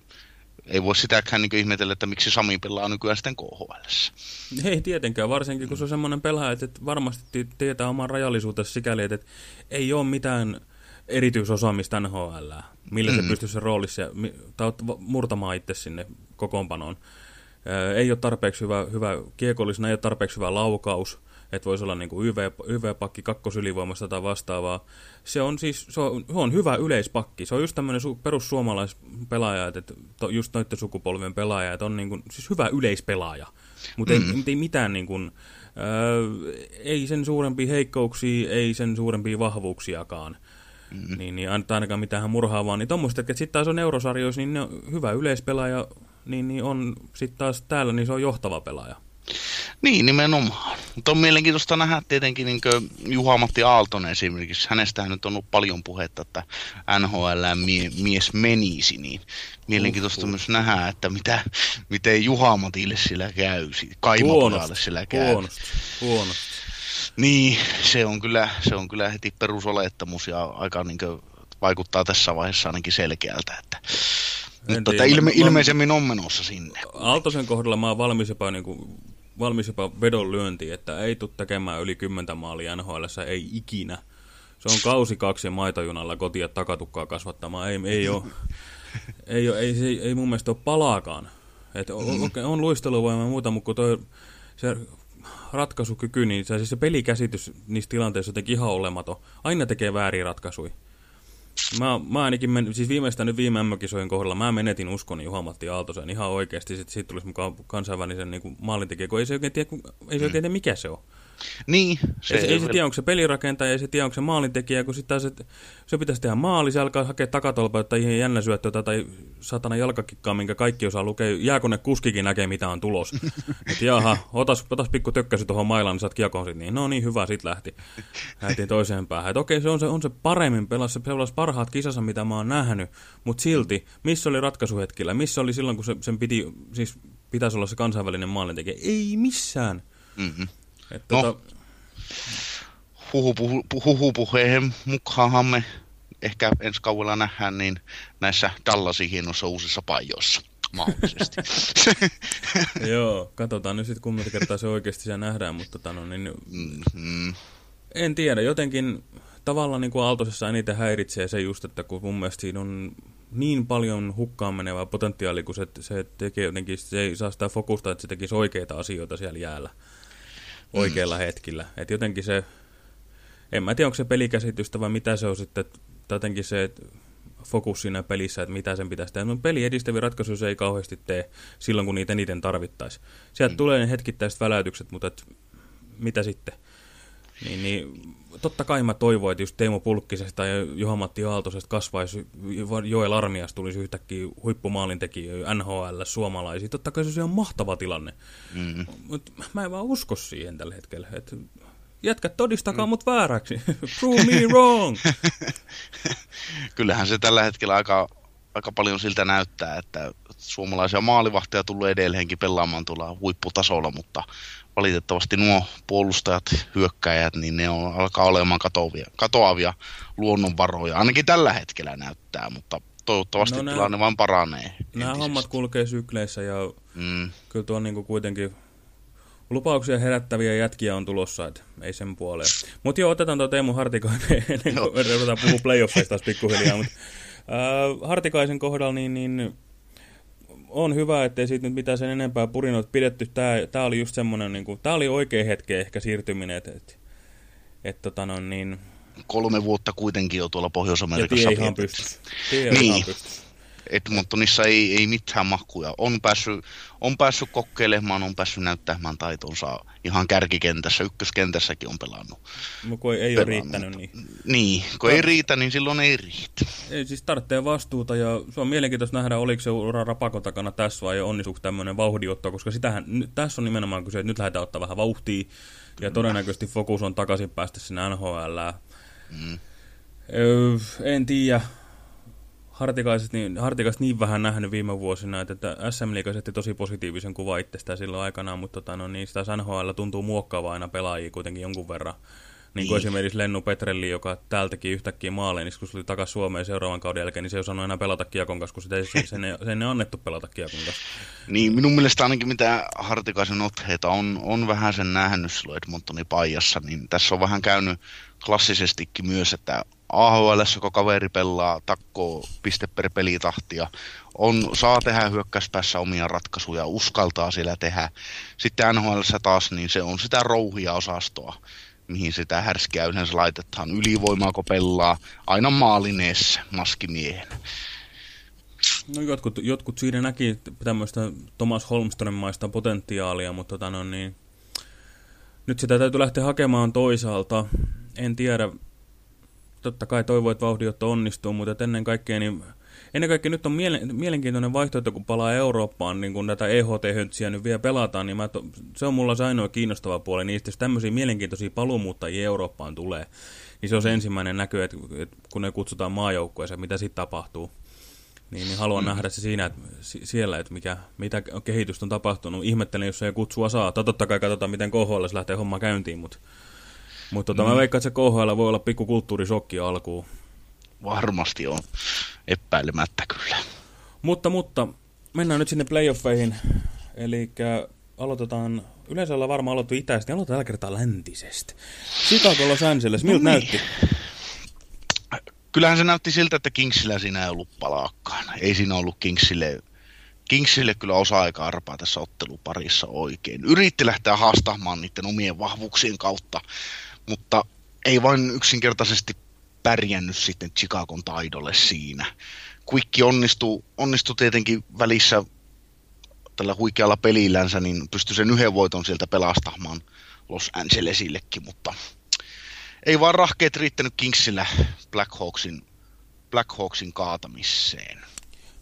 ei voi sitäkään niin ihmetellä, että miksi Sami pelaa nykyään sitten KHL. Ei tietenkään, varsinkin kun se on semmoinen pelaaja, että varmasti tietää oman rajallisuutensa sikäli, että ei ole mitään erityisosaamista NHL, millä mm. se pystyy se roolissa tai murtamaan itse sinne kokoonpanoon. Ei ole tarpeeksi hyvä, hyvä kiekollisena, ei ole tarpeeksi hyvä laukaus että voisi olla niin kuin YV, YV-pakki kakkosylivoimasta tai vastaavaa. Se on siis se on, se on hyvä yleispakki. Se on just tämmöinen su, perussuomalaispelaaja, että to, just noiden sukupolvien pelaaja, että on niin kuin, siis hyvä yleispelaaja. Mutta mm. ei, ei mitään niin kuin, äh, ei sen suurempia heikkouksia, ei sen suurempia vahvuuksiakaan. Mm. Niin, niin ainakaan mitään murhaavaa. Niin tuommoista, että sitten taas on eurosarjoissa, niin ne on hyvä yleispelaaja, niin, niin on sitten taas täällä, niin se on johtava pelaaja. Niin, nimenomaan. Mutta on mielenkiintoista nähdä tietenkin niin Juha-Matti Aaltonen esimerkiksi. Hänestähän nyt on ollut paljon puhetta, että NHL mie mies menisi, niin mielenkiintoista uh, uh. myös nähdä, että mitä, miten Juha-Matille sillä käy, kaimapojalle sillä käy. Huonosti, huonosti. Niin, se on kyllä, se on kyllä heti perusolettamus ja aika niin kuin, vaikuttaa tässä vaiheessa ainakin selkeältä, että en mutta tiedä, ilme, mä, ilmeisemmin on menossa sinne. Aaltosen kohdalla mä oon valmis jopa, niin kuin, valmis jopa vedon lyöntiin, että ei tule tekemään yli 10 maalia NHL, ei ikinä. Se on kausi kaksi maitojunalla kotia takatukkaa kasvattamaan. Ei, ei, ole, ei, ole, ei, ei, ei mun mielestä ole palaakaan. Et on, mm. on luisteluvoima ja muuta, mutta toi, se ratkaisukyky, niin se, siis se pelikäsitys niissä tilanteissa on jotenkin ihan olematon. Aina tekee väärin ratkaisuja. Mä, mä ainakin, men, siis viimeistään nyt viime MM-kisojen kohdalla, mä menetin uskon Juha-Matti Aaltosen ihan oikeasti. Sitten siitä tulisi mukaan kansainvälisen niin maalintekijä, kun ei se oikein tiedä, ei se oikein tiedä mikä se on. Niin. Se ei, ei se tiedä, onko se pelirakentaja, ei se tiedä, onko se maalintekijä, kun sitten taas, että se pitäisi tehdä maali, se alkaa hakea takatolpa, tai ihan jännä syöttöä tai satana jalkakikkaa, minkä kaikki osaa lukea. Jääkone kuskikin näkee, mitä on tulos. että jaha, otas, otas pikku tökkäsi tuohon mailaan, niin saat kiekon sit. Niin, no niin, hyvä, sit lähti. Lähtiin toiseen päähän. Että okei, se on se, on se paremmin pelas, se pelasi parhaat kisassa, mitä mä oon nähnyt, mutta silti, missä oli ratkaisuhetkillä, missä oli silloin, kun se, sen piti, siis pitäisi olla se kansainvälinen maalintekijä, ei missään. Mm -hmm. Että no, tota... huhupuheen mukaanhan me ehkä ensi kaudella nähdään niin näissä Dallasin hienossa uusissa pajoissa mahdollisesti. Joo, katsotaan nyt sitten kuinka kertaa se oikeasti siellä nähdään, mutta tota, no, niin, mm -hmm. en tiedä, jotenkin tavallaan niin kuin Aaltosessa eniten häiritsee se just, että kun mun mielestä siinä on niin paljon hukkaan menevää potentiaalia, kun se, se tekee jotenkin, se ei saa sitä fokusta, että se tekisi oikeita asioita siellä jäällä oikeilla mm. hetkillä. Et jotenkin se, en mä tiedä onko se pelikäsitystä vai mitä se on sitten, jotenkin se fokus siinä pelissä, että mitä sen pitäisi tehdä. No, peli edistäviä ratkaisuja se ei kauheasti tee silloin, kun niitä eniten tarvittaisi. Sieltä mm. tulee ne hetkittäiset väläytykset, mutta et, mitä sitten? Niin, niin, totta kai mä toivoin, että just Teemu Pulkkisesta ja Juha-Matti Aaltosesta kasvaisi, Joel Armias tulisi yhtäkkiä huippumaalintekijöitä NHL suomalaisia. Totta kai se olisi ihan mahtava tilanne. Mm. Mutta mä en vaan usko siihen tällä hetkellä. Et jätkät todistakaa mm. mut vääräksi. Prove me wrong. Kyllähän se tällä hetkellä aika, aika paljon siltä näyttää, että suomalaisia maalivahtoja tulee edelleenkin pelaamaan tuolla huipputasolla, mutta valitettavasti nuo puolustajat, hyökkäjät, niin ne on, alkaa olemaan katoavia, katoavia luonnonvaroja. Ainakin tällä hetkellä näyttää, mutta toivottavasti no, tilanne vaan paranee. Nämä hommat kulkee sykleissä ja mm. kyllä tuo niin kuitenkin lupauksia herättäviä jätkiä on tulossa, että ei sen puoleen. Mutta joo, otetaan tuo Teemu Hartikainen ennen kuin ruvetaan puhua playoffeista taas pikkuhiljaa. Mut, äh, Hartikaisen kohdalla niin, niin on hyvä, ettei siitä nyt mitään sen enempää purinut pidetty. Tämä, tämä oli just semmoinen, niin kuin, tämä oli oikea hetke ehkä siirtyminen, että et, et, tota no, niin... Kolme vuotta kuitenkin jo tuolla Pohjois-Amerikassa. Ja tie ihan pystyssä. Tie niin. ihan pystyssä. Edmontonissa ei, ei mitään mahkuja. On päässyt, on päässyt kokeilemaan, on päässyt näyttämään taitonsa ihan kärkikentässä, ykköskentässäkin on pelannut. No kun ei pelannut. ole riittänyt niin. Niin, kun ei riitä, niin silloin ei riitä. Ei siis tarvitsee vastuuta ja se on mielenkiintoista nähdä, oliko se ura rapakon takana tässä vai onnistuuko tämmöinen vauhdiotto, koska sitähän, tässä on nimenomaan kyse, että nyt lähdetään ottaa vähän vauhtia ja todennäköisesti fokus on takaisin päästä sinne NHL. Mm. Öö, en tiedä, Hartikaiset niin, Hartikaiset niin vähän nähnyt viime vuosina, että, että SM Liiga tosi positiivisen kuva itsestään silloin aikanaan, mutta tota, no, niin sitä NHL tuntuu muokkaavaa aina pelaajia kuitenkin jonkun verran. Niin kuin niin. esimerkiksi Lennu Petrelli, joka täältäkin yhtäkkiä maaleen, niin kun se tuli takaisin Suomeen seuraavan kauden jälkeen, niin se ei osannut enää pelata kiekon kanssa, kun sitä ei, sen, ei, sen ei annettu pelata kiekon kanssa. Niin, minun mielestä ainakin mitä Hartikaisen otteita on, on vähän sen nähnyt silloin Edmontonin paijassa, niin tässä on vähän käynyt klassisestikin myös, että AHL, kun kaveri pelaa, takkoo piste per pelitahtia, on, saa tehdä hyökkäyspäässä omia ratkaisuja, uskaltaa siellä tehdä. Sitten NHL taas, niin se on sitä rouhia osastoa, mihin sitä härskiä yleensä laitetaan. Ylivoimaako pelaa, aina maalineessa maskimiehenä. No jotkut, jotkut siinä näki tämmöistä Thomas Holmström maista potentiaalia, mutta tota no niin, nyt sitä täytyy lähteä hakemaan toisaalta. En tiedä, totta kai toivoo, että vauhdiotto onnistuu, mutta ennen kaikkea, niin, ennen kaikkea nyt on mielen, mielenkiintoinen vaihtoehto, kun palaa Eurooppaan, niin kun tätä EHT-höntsiä nyt vielä pelataan, niin mä se on mulla se ainoa kiinnostava puoli. Niistä jos tämmöisiä mielenkiintoisia paluumuuttajia Eurooppaan tulee, niin se on se ensimmäinen näky, että, että kun ne kutsutaan maajoukkueeseen, mitä sitten tapahtuu. Niin, niin haluan mm. nähdä se siinä, että siellä, että mikä, mitä kehitystä on tapahtunut. Ihmettelen, jos ei kutsua saa. Totta kai katsotaan, miten KHL lähtee homma käyntiin, mutta Mutta tota, mm. mä veikkaan, että se KHL voi olla pikku kulttuurisokki alkuun. Varmasti on, epäilemättä kyllä. Mutta, mutta mennään nyt sinne playoffeihin. Eli aloitetaan, yleensä ollaan varmaan aloittu itäisesti, niin aloitetaan tällä kertaa läntisestä. Chicago Los Angeles, miltä no niin. näytti? Kyllähän se näytti siltä, että Kingsillä siinä ei ollut palaakaan. Ei siinä ollut Kingsille, Kingsille kyllä osa-aikaa arpaa tässä otteluparissa oikein. Yritti lähteä haastamaan niiden omien vahvuuksien kautta, mutta ei vain yksinkertaisesti pärjännyt sitten Chicagon taidolle siinä. Quick onnistui, onnistui tietenkin välissä tällä huikealla pelillänsä, niin pystyi sen yhden voiton sieltä pelastamaan Los Angelesillekin, mutta ei vaan rahkeet riittänyt Kingsillä Black Hawksin, Black Hawksin kaatamiseen.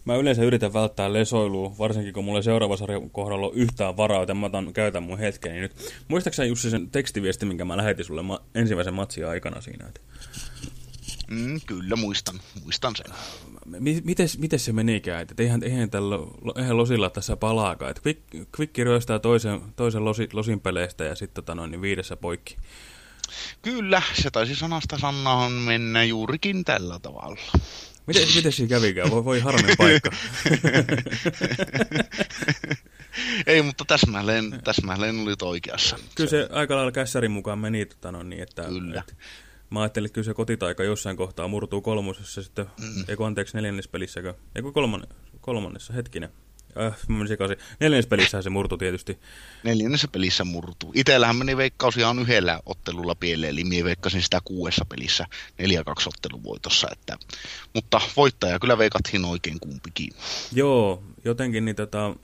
Mä yleensä yritän välttää lesoilua, varsinkin kun mulla seuraava sarjan kohdalla on yhtään varaa, joten mä otan, käytän mun hetkeni nyt. Muistaakseni Jussi sen tekstiviesti, minkä mä lähetin sulle ensimmäisen matsin aikana siinä? Että... Mm, kyllä, muistan, muistan sen. Mites, mites se menikään? Että eihän, eihän, tällä, eihän Losilla tässä palaakaan. Että quick, quick ryöstää toisen, toisen losi, Losin peleistä ja sitten tota noin, niin viidessä poikki. Kyllä, se taisi sanasta sannahan mennä juurikin tällä tavalla. Miten, miten siinä kävikään? Voi, voi harmin paikka. Ei, mutta täsmälleen, täsmälleen olit oikeassa. Kyllä se aika lailla kässärin mukaan meni, tota, no, niin, että, kyllä. että Mä ajattelin, että kyllä se kotitaika jossain kohtaa murtuu kolmosessa sitten, mm. eikö anteeksi neljännes pelissäkö, eikö kolmannessa, hetkinen. Äh, mä menin sekaisin. Neljännes pelissä se murtui tietysti. Neljännessä pelissä murtuu. Itellähän meni veikkaus ihan yhdellä ottelulla pieleen, eli minä veikkasin sitä kuudessa pelissä 4-2 otteluvoitossa. Että, mutta voittaja kyllä veikattiin oikein kumpikin. Joo, jotenkin niin tota,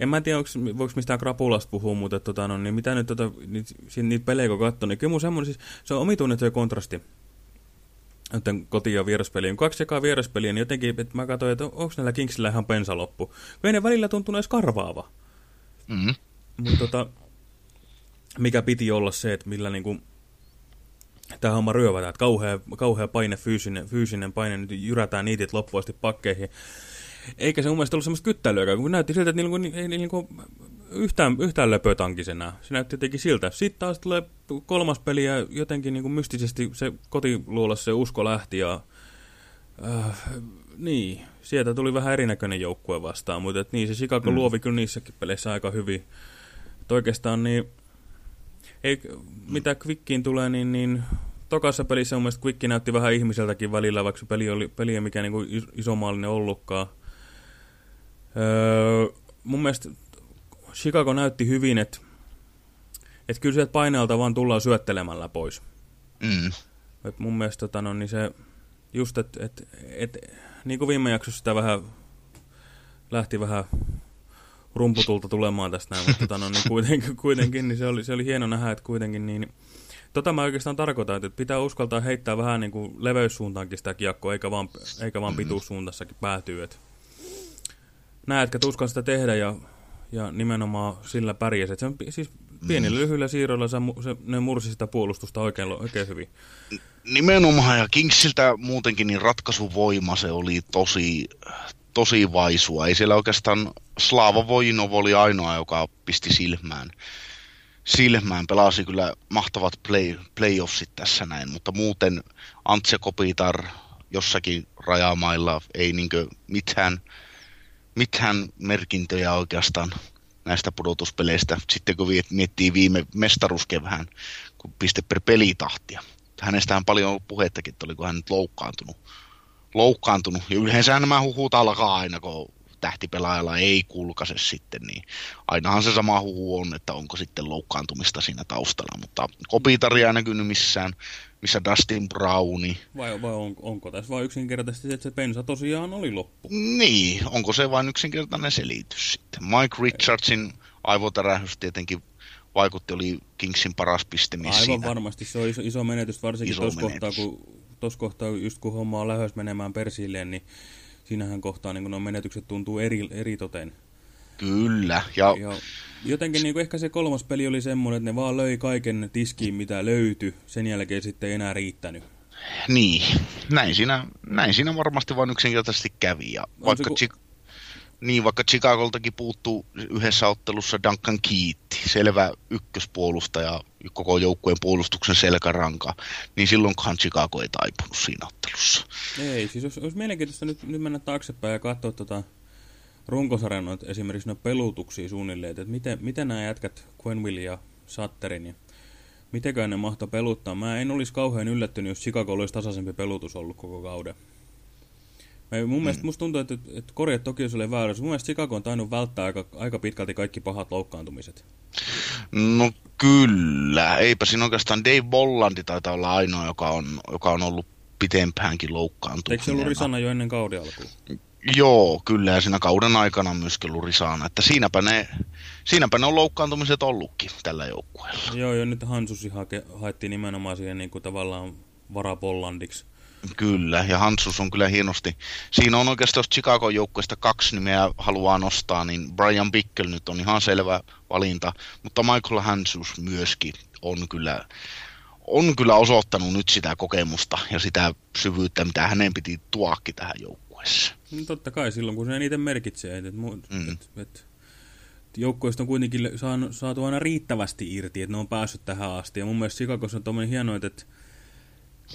en mä tiedä, voiko mistään krapulasta puhua, mutta tota, no, niin mitä nyt tota, niitä, niitä pelejä kun katsoo, niin kyllä mun semmoinen, siis, se on omituinen se kontrasti. Joten koti- ja vieraspeliä. Kaksi sekaa vieraspeliä, niin jotenkin että mä katsoin, että onko näillä Kingsillä ihan pensaloppu. Kun ei ne välillä tuntunut edes karvaava. Mm -hmm. Mutta tota, mikä piti olla se, että millä niinku, tämä homma ryövätään, että kauhea, kauhea paine, fyysinen, fyysinen paine, nyt jyrätään niitit loppuasti pakkeihin. Eikä se mun mielestä ollut semmoista kyttäilyä, kun näytti siltä, että niillä ei niinku yhtään, yhtään löpötankisena. Se näytti jotenkin siltä. Sitten taas tulee kolmas peli ja jotenkin niinku mystisesti se kotiluulossa se usko lähti ja... Äh, niin, sieltä tuli vähän erinäköinen joukkue vastaan, mutta et niin, se Chicago mm. luovi kyllä niissäkin peleissä aika hyvin. Et oikeastaan niin, ei, mitä Quickiin tulee, niin, niin tokassa pelissä mun mielestä Quick näytti vähän ihmiseltäkin välillä, vaikka se peli oli peli mikä niin isomaallinen ollutkaan. Öö, mun mielestä Chicago näytti hyvin, että et kyllä sieltä painelta vaan tullaan syöttelemällä pois. Mm. Et mun mielestä tota, no, niin se just, että et, et, niin kuin viime jaksossa sitä vähän lähti vähän rumputulta tulemaan tästä näin, mutta tota, no, niin kuitenkin, kuitenkin niin se, oli, se oli hieno nähdä, että kuitenkin niin, Tota mä oikeastaan tarkoitan, että pitää uskaltaa heittää vähän niin kuin leveyssuuntaankin sitä kiekkoa, eikä vaan, eikä vaan pituussuuntassakin päätyy. Että näetkö, että uskon sitä tehdä ja, ja nimenomaan sillä pärjäsi. Se on siis pienillä mm. lyhyillä siirroilla se, se, ne mursi sitä puolustusta oikein, oikein hyvin. Nimenomaan ja Kingsiltä muutenkin niin ratkaisuvoima se oli tosi, tosi vaisua. Ei siellä oikeastaan Slava Vojinov oli ainoa, joka pisti silmään. Silmään pelasi kyllä mahtavat play, playoffsit tässä näin, mutta muuten Antse Kopitar jossakin rajamailla ei niinkö mitään mitään merkintöjä oikeastaan näistä pudotuspeleistä. Sitten kun miettii viime mestaruuskevään, kun piste per pelitahtia. Hänestä on paljon puhettakin, että oliko hän nyt loukkaantunut. loukkaantunut. Ja yleensä nämä huhut alkaa aina, kun tähtipelaajalla ei kulkase sitten, niin ainahan se sama huhu on, että onko sitten loukkaantumista siinä taustalla, mutta Kopitaria ei näkynyt missään, missä Dustin Browni. Vai, vai on, onko tässä vain yksinkertaisesti, että se pensa tosiaan oli loppu? Niin, onko se vain yksinkertainen selitys sitten. Mike Richardsin aivotärähys tietenkin vaikutti, oli Kingsin paras piste Aivan siinä. varmasti, se on iso, iso menetys, varsinkin tuossa kohtaa, kun, tos kohtaa, just kun homma on lähes menemään persilleen, niin siinähän kohtaa niin nuo menetykset tuntuu eri, eri toteen. Kyllä. Ja... ja jotenkin niin kuin ehkä se kolmas peli oli semmoinen, että ne vaan löi kaiken tiskiin, mitä löytyi. Sen jälkeen sitten ei enää riittänyt. Niin, näin siinä, näin siinä varmasti vain yksinkertaisesti kävi. Ja vaikka se, Niin, vaikka Chicagoltakin puuttuu yhdessä ottelussa Duncan Keaty, selvä ykköspuolustaja, koko joukkueen puolustuksen selkäranka, niin silloinkaan Chicago ei taipunut siinä ottelussa. Ei, siis olisi, olisi mielenkiintoista nyt, nyt mennä taaksepäin ja katsoa tota runkosarjan esimerkiksi noita pelutuksia suunnilleen, että miten, miten nämä jätkät, Quenville ja Sutterin, niin mitenkään ne mahtaa peluttaa. Mä en olisi kauhean yllättynyt, jos Chicago olisi tasaisempi pelutus ollut koko kauden. Mä, mun mm. mielestä musta tuntuu, että, että korjat toki jos oli väärä. Mun mielestä Chicago on tainnut välttää aika, aika pitkälti kaikki pahat loukkaantumiset. No kyllä. Eipä siinä oikeastaan Dave Bollandi taitaa olla ainoa, joka on, joka on ollut pitempäänkin loukkaantunut. Eikö se ollut Risana jo ennen kauden alkuun? Joo, kyllä, ja siinä kauden aikana myöskin ollut Risana. Että siinäpä ne, siinäpä ne on loukkaantumiset ollutkin tällä joukkueella. Joo, ja nyt Hansusi hake, haettiin nimenomaan siihen niin kuin tavallaan varapollandiksi. Kyllä, ja Hansus on kyllä hienosti. Siinä on oikeastaan, jos Chicago joukkueesta kaksi nimeä haluaa nostaa, niin Brian Bickel nyt on ihan selvä valinta, mutta Michael Hansus myöskin on kyllä, on kyllä osoittanut nyt sitä kokemusta ja sitä syvyyttä, mitä hänen piti tuakki tähän joukkueeseen. No totta kai silloin, kun se eniten merkitsee. että mm. et, et, joukkoista on kuitenkin saatu aina riittävästi irti, että ne on päässyt tähän asti. Ja mun mielestä Chicagossa on tommoinen hienoa, että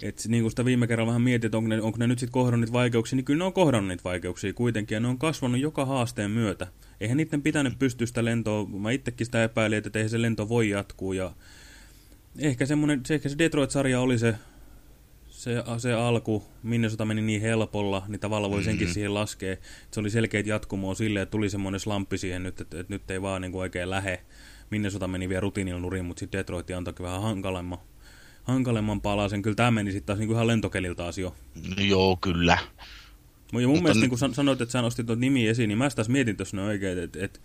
et niin kuin sitä viime kerralla vähän mietit, onko ne, onko ne nyt sitten kohdannut vaikeuksia, niin kyllä ne on kohdannut niitä vaikeuksia kuitenkin, ja ne on kasvanut joka haasteen myötä. Eihän niiden pitänyt pystyä sitä lentoa, mä itsekin sitä epäilin, että eihän se lento voi jatkuu, ja ehkä, semmoinen, ehkä se Detroit-sarja oli se, se, se alku, Minnesota meni niin helpolla, niin tavallaan voi senkin mm -hmm. siihen laskea. Se oli selkeät jatkumoa silleen, että tuli semmoinen slampi siihen nyt, että, että nyt ei vaan niin kuin oikein lähe. Minnesota meni vielä rutiinilla nurin, mutta sitten Detroit antoi vähän hankalemman hankalemman palasen. Kyllä tämä meni sitten taas niin kuin ihan lentokelilta taas jo. Joo, kyllä. Ja mun Mutta mielestä, niin kuin sanoit, että sä nostit tuon nimi esiin, niin mä taas mietin tuossa oikein, että, että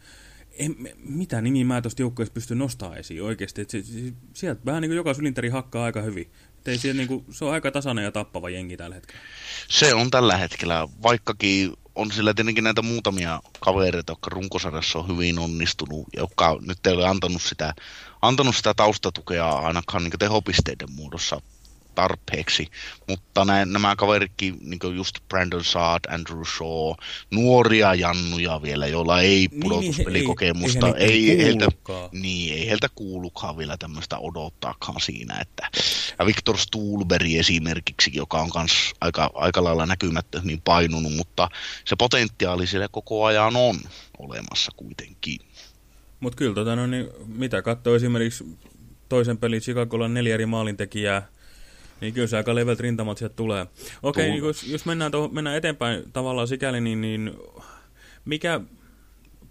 en, mitä nimiä mä tuosta joukkueesta pysty nostamaan esiin oikeasti. Että se, se, sieltä vähän niin kuin joka sylinteri hakkaa aika hyvin. Ei siellä, niin kuin, se on aika tasainen ja tappava jengi tällä hetkellä. Se on tällä hetkellä, vaikkakin on sillä tietenkin näitä muutamia kavereita, jotka runkosarjassa on hyvin onnistunut, jotka nyt ei ole antanut sitä antanut sitä taustatukea ainakaan niin tehopisteiden muodossa tarpeeksi, mutta nä, nämä kaveritkin, niin just Brandon Saad, Andrew Shaw, nuoria jannuja vielä, joilla ei pudotuspelikokemusta, niin, ei, ei, heiltä, niin, ei heiltä kuulukaan vielä tämmöistä odottaakaan siinä, että ja Victor Stuhlberg esimerkiksi, joka on myös aika, aika lailla näkymättömin painunut, mutta se potentiaali siellä koko ajan on olemassa kuitenkin. Mutta kyllä, tota, no, niin, mitä katsoo esimerkiksi toisen pelin Chicagolla neljä eri maalintekijää, niin kyllä se aika level rintamat sieltä tulee. Okei, niin jos, jos mennään, toho, mennään eteenpäin tavallaan sikäli, niin, niin mikä,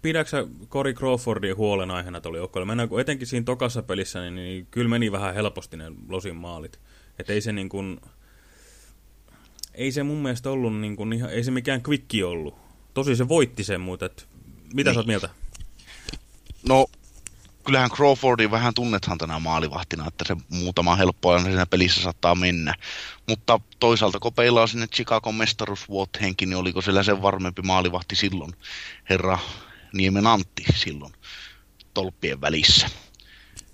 pidäksä Cory Crawfordin huolenaiheena tuli joukkoille? Mennään, kun etenkin siinä tokassa pelissä, niin, niin kyllä meni vähän helposti ne Losin maalit. Että ei se niin kuin, ei se mun mielestä ollut niin kuin, ihan, ei se mikään kvikki ollut. Tosi se voitti sen, mutta et, mitä niin. sä oot mieltä? No, kyllähän Crawfordin vähän tunnethan tänä maalivahtina, että se muutama helppoa siinä pelissä saattaa mennä. Mutta toisaalta kun peilaa sinne Chicago mestaruusvuoteenkin, niin oliko sillä sen varmempi maalivahti silloin, herra Niemen Antti silloin tolppien välissä.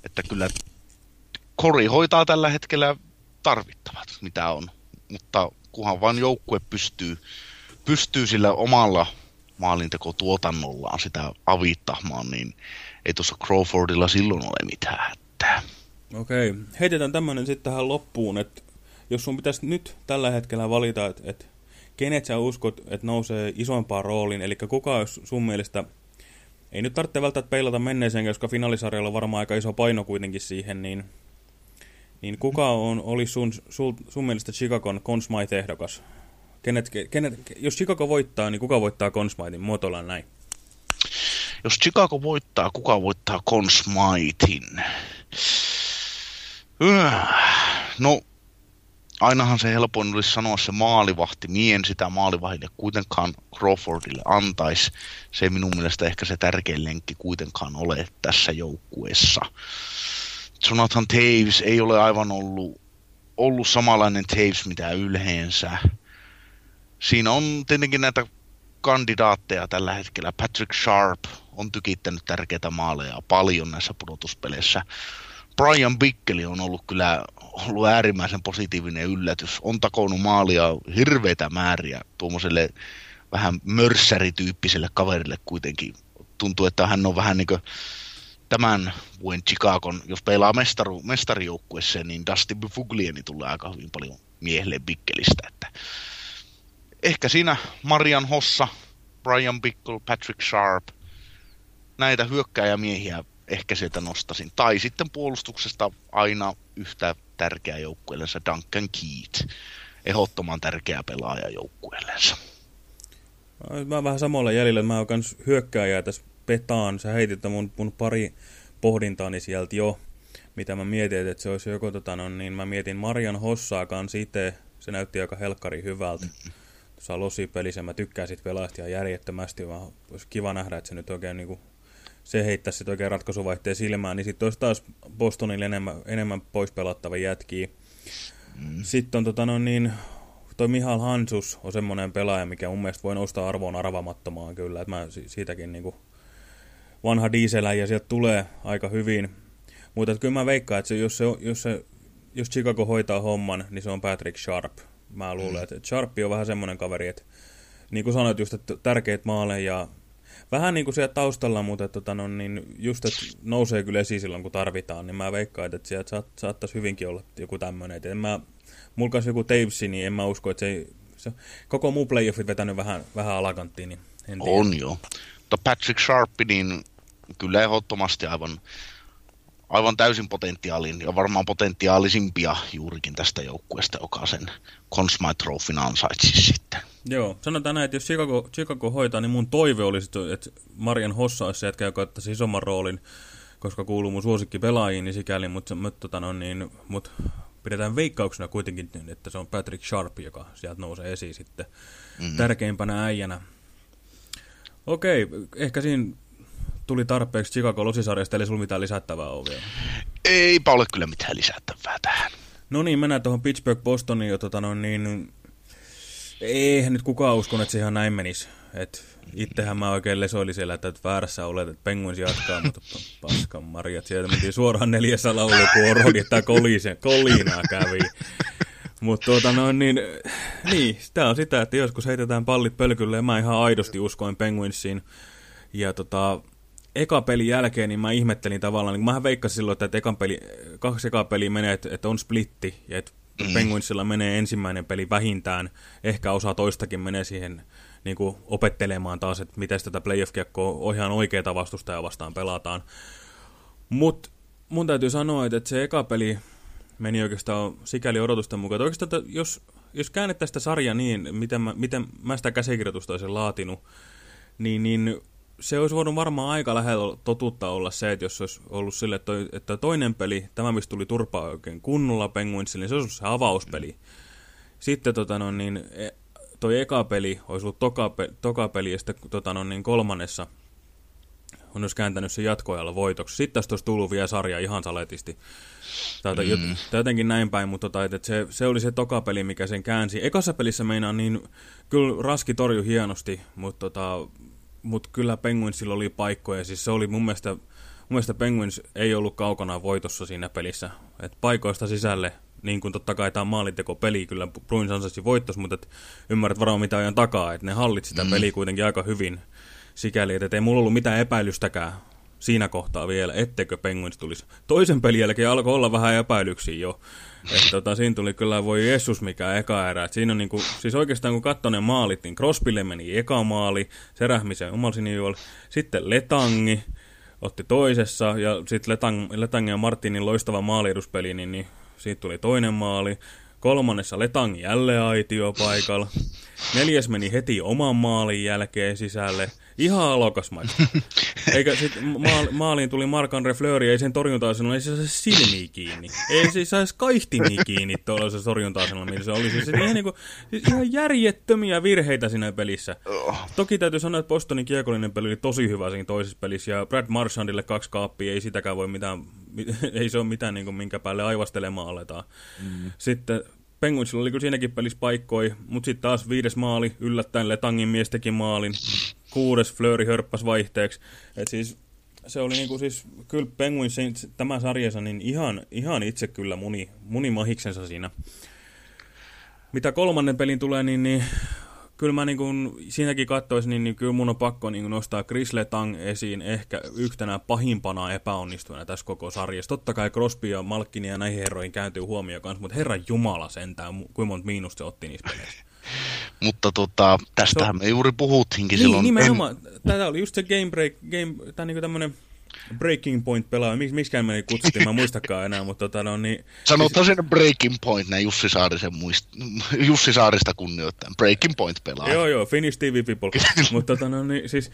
Että kyllä Kori hoitaa tällä hetkellä tarvittavat, mitä on. Mutta kunhan vain joukkue pystyy, pystyy sillä omalla maalintekotuotannollaan sitä avittamaan, niin ei tuossa Crawfordilla silloin ole mitään hätää. Okei, heitetään tämmöinen sitten tähän loppuun, että jos sun pitäisi nyt tällä hetkellä valita, että, että kenet sä uskot, että nousee isompaan rooliin, eli kuka olisi sun mielestä, ei nyt tarvitse välttämättä peilata menneeseen, koska finaalisarjalla on varmaan aika iso paino kuitenkin siihen, niin, niin kuka on, olisi sun, sun, sun mielestä Chicagon Consmite-ehdokas? Kenet, kenet, jos Chicago voittaa, niin kuka voittaa Consmaitin? Muotoillaan näin. Jos Chicago voittaa, kuka voittaa Consmaitin? No, ainahan se helpoin olisi sanoa se maalivahti. Mien sitä maalivahdille kuitenkaan Crawfordille antaisi. Se minun mielestä ehkä se tärkein lenkki kuitenkaan ole tässä joukkueessa. Jonathan Taves ei ole aivan ollut, ollut samanlainen Taves mitä ylheensä siinä on tietenkin näitä kandidaatteja tällä hetkellä. Patrick Sharp on tykittänyt tärkeitä maaleja paljon näissä pudotuspeleissä. Brian Bickeli on ollut kyllä ollut äärimmäisen positiivinen yllätys. On takonut maalia hirveitä määriä tuommoiselle vähän mörssärityyppiselle kaverille kuitenkin. Tuntuu, että hän on vähän niin kuin tämän vuoden Chicagon, jos pelaa mestaru, mestarijoukkuessa, niin Dusty Bufuglieni tulee aika hyvin paljon miehelle Bikkelistä. Että ehkä siinä Marian Hossa, Brian Bickle, Patrick Sharp, näitä hyökkääjämiehiä ehkä sieltä nostasin. Tai sitten puolustuksesta aina yhtä tärkeä joukkueellensa Duncan Keat. Ehdottoman tärkeä pelaaja joukkueellensa. Mä oon vähän samalla jäljellä. Mä oon kans hyökkääjää tässä petaan. Sä heitit mun, mun pari pohdintaani sieltä jo, mitä mä mietin, että se olisi joko tota, no, niin mä mietin Marian Hossaa kanssa itse. Se näytti aika helkkari hyvältä. Tuossa Losi-pelissä mä tykkään sit pelaajasta ihan järjettömästi. Olisi kiva nähdä, että se nyt oikein niinku se heittäisi sitten oikein ratkaisuvaihteen silmään, niin sitten olisi taas Bostonille enemmän, enemmän pois pelattava jätkiä. Mm. Sitten on tota, no niin, toi Mihal Hansus on semmoinen pelaaja, mikä mun mielestä voi nousta arvoon arvamattomaan kyllä, että mä siitäkin niinku vanha dieselä ja sieltä tulee aika hyvin. Mutta kyllä mä veikkaan, että se, jos, se, jos, se, jos Chicago hoitaa homman, niin se on Patrick Sharp. Mä luulen, mm. että Sharp on vähän semmoinen kaveri, että niin kuin sanoit just, että tärkeät maaleja ja vähän niin kuin siellä taustalla, mutta tota, no, niin just, että nousee kyllä esiin silloin, kun tarvitaan, niin mä veikkaan, että sieltä saat, saattaisi hyvinkin olla joku tämmöinen. En mä, mulla joku Tavesi, niin en mä usko, että se, se koko muu playoffit vetänyt vähän, vähän alakanttiin. Niin en tiedä. On joo. Mutta Patrick Sharp, niin kyllä ehdottomasti aivan, aivan täysin potentiaalin ja varmaan potentiaalisimpia juurikin tästä joukkueesta, joka sen Smythe ansaitsisi sitten. Joo, sanotaan näin, että jos Chicago, Chicago hoitaa, niin mun toive olisi, että Marian Hossa olisi se jätkä, joka ottaisi isomman roolin, koska kuuluu mun suosikki pelaajiin, niin sikäli, mutta, mutta, tota, no, niin, mutta pidetään veikkauksena kuitenkin, että se on Patrick Sharp, joka sieltä nousee esiin sitten mm. tärkeimpänä äijänä. Okei, ehkä siinä tuli tarpeeksi Chicago losisarjasta, eli sulla mitään lisättävää ole vielä? Eipä ole kyllä mitään lisättävää tähän. No niin, mennään tuohon Pittsburgh Bostoniin jo, tota, no, niin, eihän nyt kukaan uskon, että se ihan näin menisi. Et ittehän mä oikein lesoilin siellä, että väärässä olet, että Penguins jatkaa, mutta paskan marjat. Sieltä mentiin suoraan neljässä laulukuoroon, että kolise, kolinaa kävi. Mutta tuota noin, niin, niin, tämä on sitä, että joskus heitetään pallit pölkylle ja mä ihan aidosti uskoin Penguinsiin. Ja tota, eka pelin jälkeen niin mä ihmettelin tavallaan, niin mähän veikkasin silloin, että ekan peli, kaksi eka peliä menee, että, että on splitti ja että mm. Penguinsilla menee ensimmäinen peli vähintään, ehkä osa toistakin menee siihen niin kuin opettelemaan taas, että miten tätä playoff-kiekkoa on ihan oikeaa vastustajaa vastaan pelataan. Mutta mun täytyy sanoa, että se eka peli meni oikeastaan sikäli odotusten mukaan. Oikeastaan, että jos, jos käännettäisiin sitä sarja niin, miten mä, miten mä sitä käsikirjoitusta olisin laatinut, niin, niin se olisi voinut varmaan aika lähellä totuutta olla se, että jos olisi ollut sille, että, toi, että toinen peli, tämä mistä tuli turpaa oikein kunnolla Penguinsille, niin se olisi ollut se avauspeli. Sitten tota no, niin, e, toi eka peli olisi ollut toka, toka peli ja sitten tota no, niin kolmannessa on myös kääntänyt sen jatkoajalla voitoksi. Sitten tästä olisi tullut vielä sarja ihan saletisti. Tai, mm. jotenkin näin päin, mutta tota, että se, se oli se toka peli, mikä sen käänsi. Ekassa pelissä meinaa niin, kyllä Raski torjui hienosti, mutta tota, mutta kyllä Penguinsilla oli paikkoja. Siis se oli mun mielestä, mun mielestä Penguins ei ollut kaukana voitossa siinä pelissä. Et paikoista sisälle, niin kuin totta kai tämä maalinteko peli, kyllä Bruins ansaisi voittos, mutta et ymmärrät varmaan mitä ajan takaa, että ne hallitsi sitä mm. peliä kuitenkin aika hyvin sikäli, että ei mulla ollut mitään epäilystäkään siinä kohtaa vielä, etteikö Penguins tulisi. Toisen pelin jälkeen alkoi olla vähän epäilyksiä jo. Että tota, siinä tuli kyllä, voi Jeesus mikä eka erä. Et siinä on niinku, siis oikeastaan kun katsoi ne maalit, niin Crosbylle meni eka maali, se rähmisen omalsinijuol. Sitten Letangi otti toisessa, ja sitten Letang, Letang ja Martinin loistava maalieduspeli, niin, niin siitä tuli toinen maali. Kolmannessa Letang jälleen aitio paikalla. Neljäs meni heti oman maalin jälkeen sisälle. Ihan alokas maista. Eikä sit maal, maaliin tuli Mark-Andre Fleury, ei sen torjunta ei se saisi silmiä kiinni. Ei se saisi kaihtimia kiinni tuollaisessa torjunta millä se oli. Siis ihan, niinku, siis ihan järjettömiä virheitä siinä pelissä. Toki täytyy sanoa, että Bostonin kiekollinen peli oli tosi hyvä siinä toisessa pelissä, ja Brad Marchandille kaksi kaappia, ei sitäkään voi mitään, ei se ole mitään, niin kuin, minkä päälle aivastelemaan aletaan. Mm. Sitten Penguinsilla oli kyllä siinäkin pelissä paikkoi, mutta sitten taas viides maali, yllättäen Letangin mies teki maalin, kuudes Flööri hörppäs vaihteeksi. Et siis se oli niinku siis, kyllä Penguinsin tämä sarjassa niin ihan, ihan itse kyllä muni, muni mahiksensa siinä. Mitä kolmannen pelin tulee, niin, niin kyllä mä niin kun, siinäkin katsoisin, niin, niin kyllä mun on pakko niin nostaa Chris Letang esiin ehkä yhtenä pahimpana epäonnistuneena tässä koko sarjassa. Totta kai Crosby ja Malkkini ja näihin herroihin kääntyy huomioon kanssa, mutta herran jumala sentään, kuinka monta miinusta se otti niissä peleissä. Mutta tota, tästähän so, me juuri puhuttiinkin niin, silloin. Nimenomaan. En... Tätä oli just se game break, game, tai niinku tämmönen Breaking Point pelaaja, Mik, miksikään meni kutsuttiin, mä muistakaan enää, mutta tota no niin... Sanotaan sen Breaking Point, näin Jussi, Saarisen muist... Jussi Saarista kunnioittain, Breaking Point pelaaja. Joo, joo, Finnish TV people. mutta tota no niin, siis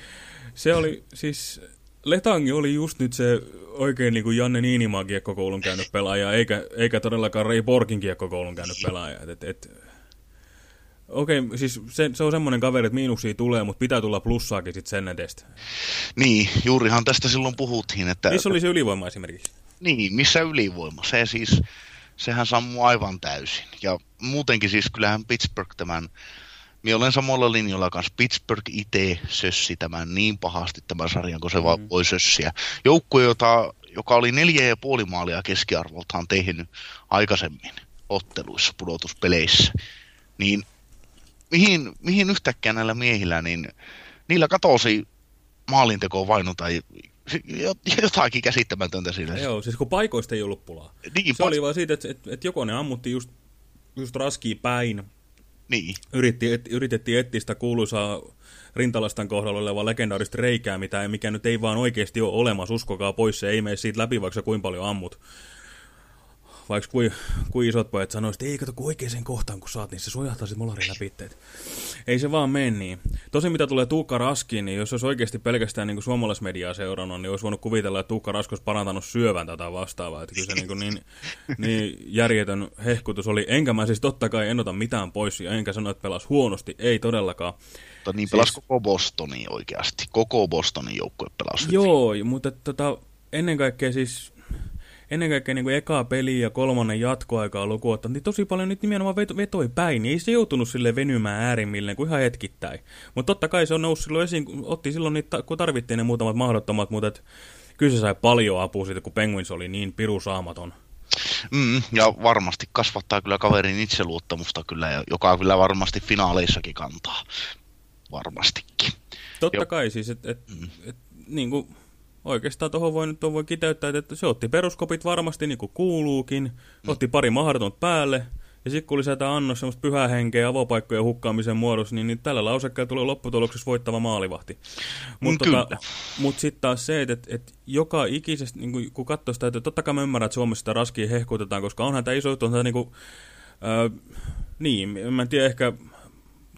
se oli, siis Letangi oli just nyt se oikein niin kuin Janne Niinimaan kiekkokoulun käynyt pelaaja, eikä, eikä todellakaan Ray Borkin kiekkokoulun käynyt pelaaja. Et, et, Okei, okay, siis se, se on semmoinen kaveri, että miinuksia tulee, mutta pitää tulla plussaakin sitten sen edestä. Niin, juurihan tästä silloin puhuttiin. Että, missä oli se ylivoima esimerkiksi? Niin, missä ylivoima? Se siis, sehän sammuu aivan täysin. Ja muutenkin siis kyllähän Pittsburgh tämän, minä olen samalla linjalla kanssa, Pittsburgh itse sössi tämän niin pahasti tämän sarjan, kun se mm. vaan voi sössiä. Joukkue, jota, joka oli neljä ja puoli maalia keskiarvoltaan tehnyt aikaisemmin otteluissa, pudotuspeleissä, niin mihin, mihin yhtäkkiä näillä miehillä, niin niillä katosi maalintekoon vainu tai jotakin käsittämätöntä siinä. Joo, siis kun paikoista ei ollut pulaa. Niin, se oli vaan siitä, että, että, että joko ne ammutti just, just raskiin päin, niin. Yritti, et, yritettiin etsiä sitä kuuluisaa rintalastan kohdalla olevaa legendaarista reikää, mitä, mikä nyt ei vaan oikeasti ole olemassa, uskokaa pois, se ei mene siitä läpi, vaikka kuinka paljon ammut vaikka kuin, kuin isot pojat sanoisivat, että ei kato kun oikeaan kohtaan kun saat, niin se sujahtaa sitten molarin läpi. Ei se vaan mene niin. Tosin mitä tulee Tuukka Raskiin, niin jos olisi oikeasti pelkästään niin suomalaismediaa seurannut, niin olisi voinut kuvitella, että Tuukka Raski olisi parantanut syövän tätä vastaavaa. Että kyllä se niin, niin, niin järjetön hehkutus oli. Enkä mä siis totta kai en ota mitään pois, ja enkä sano, että pelasi huonosti. Ei todellakaan. Mutta niin pelasi siis... koko Bostoni oikeasti. Koko Bostonin joukkue pelasi. Joo, mutta tota, ennen kaikkea siis ennen kaikkea niin kuin eka peli ja kolmannen jatkoaikaa lukuutta, niin tosi paljon nyt nimenomaan veto, vetoi päin, niin ei se joutunut sille venymään äärimmilleen kuin ihan hetkittäin. Mutta totta kai se on noussut silloin esiin, kun otti silloin niitä, kun tarvittiin ne muutamat mahdottomat, mutta et, kyllä se sai paljon apua siitä, kun Penguins oli niin pirusaamaton. Mm, ja varmasti kasvattaa kyllä kaverin itseluottamusta kyllä, joka kyllä varmasti finaaleissakin kantaa. Varmastikin. Totta jo. kai siis, että et, mm. et, niin kuin Oikeastaan tuohon voi, tuohon voi kiteyttää, että se otti peruskopit varmasti niin kuin kuuluukin, mm. otti pari mahdotonta päälle, ja sitten kun lisätään annos semmoista pyhää henkeä avopaikkojen hukkaamisen muodossa, niin, niin tällä lausekkeella tulee lopputuloksessa voittava maalivahti. Mutta tota, mut sitten taas se, että et, et joka ikisestä, niin kun, kun katsoo sitä, että totta kai mä ymmärrän, että Suomessa sitä raskia hehkutetaan, koska onhan tämä iso juttu, on niin kuin, äh, niin, mä en tiedä, ehkä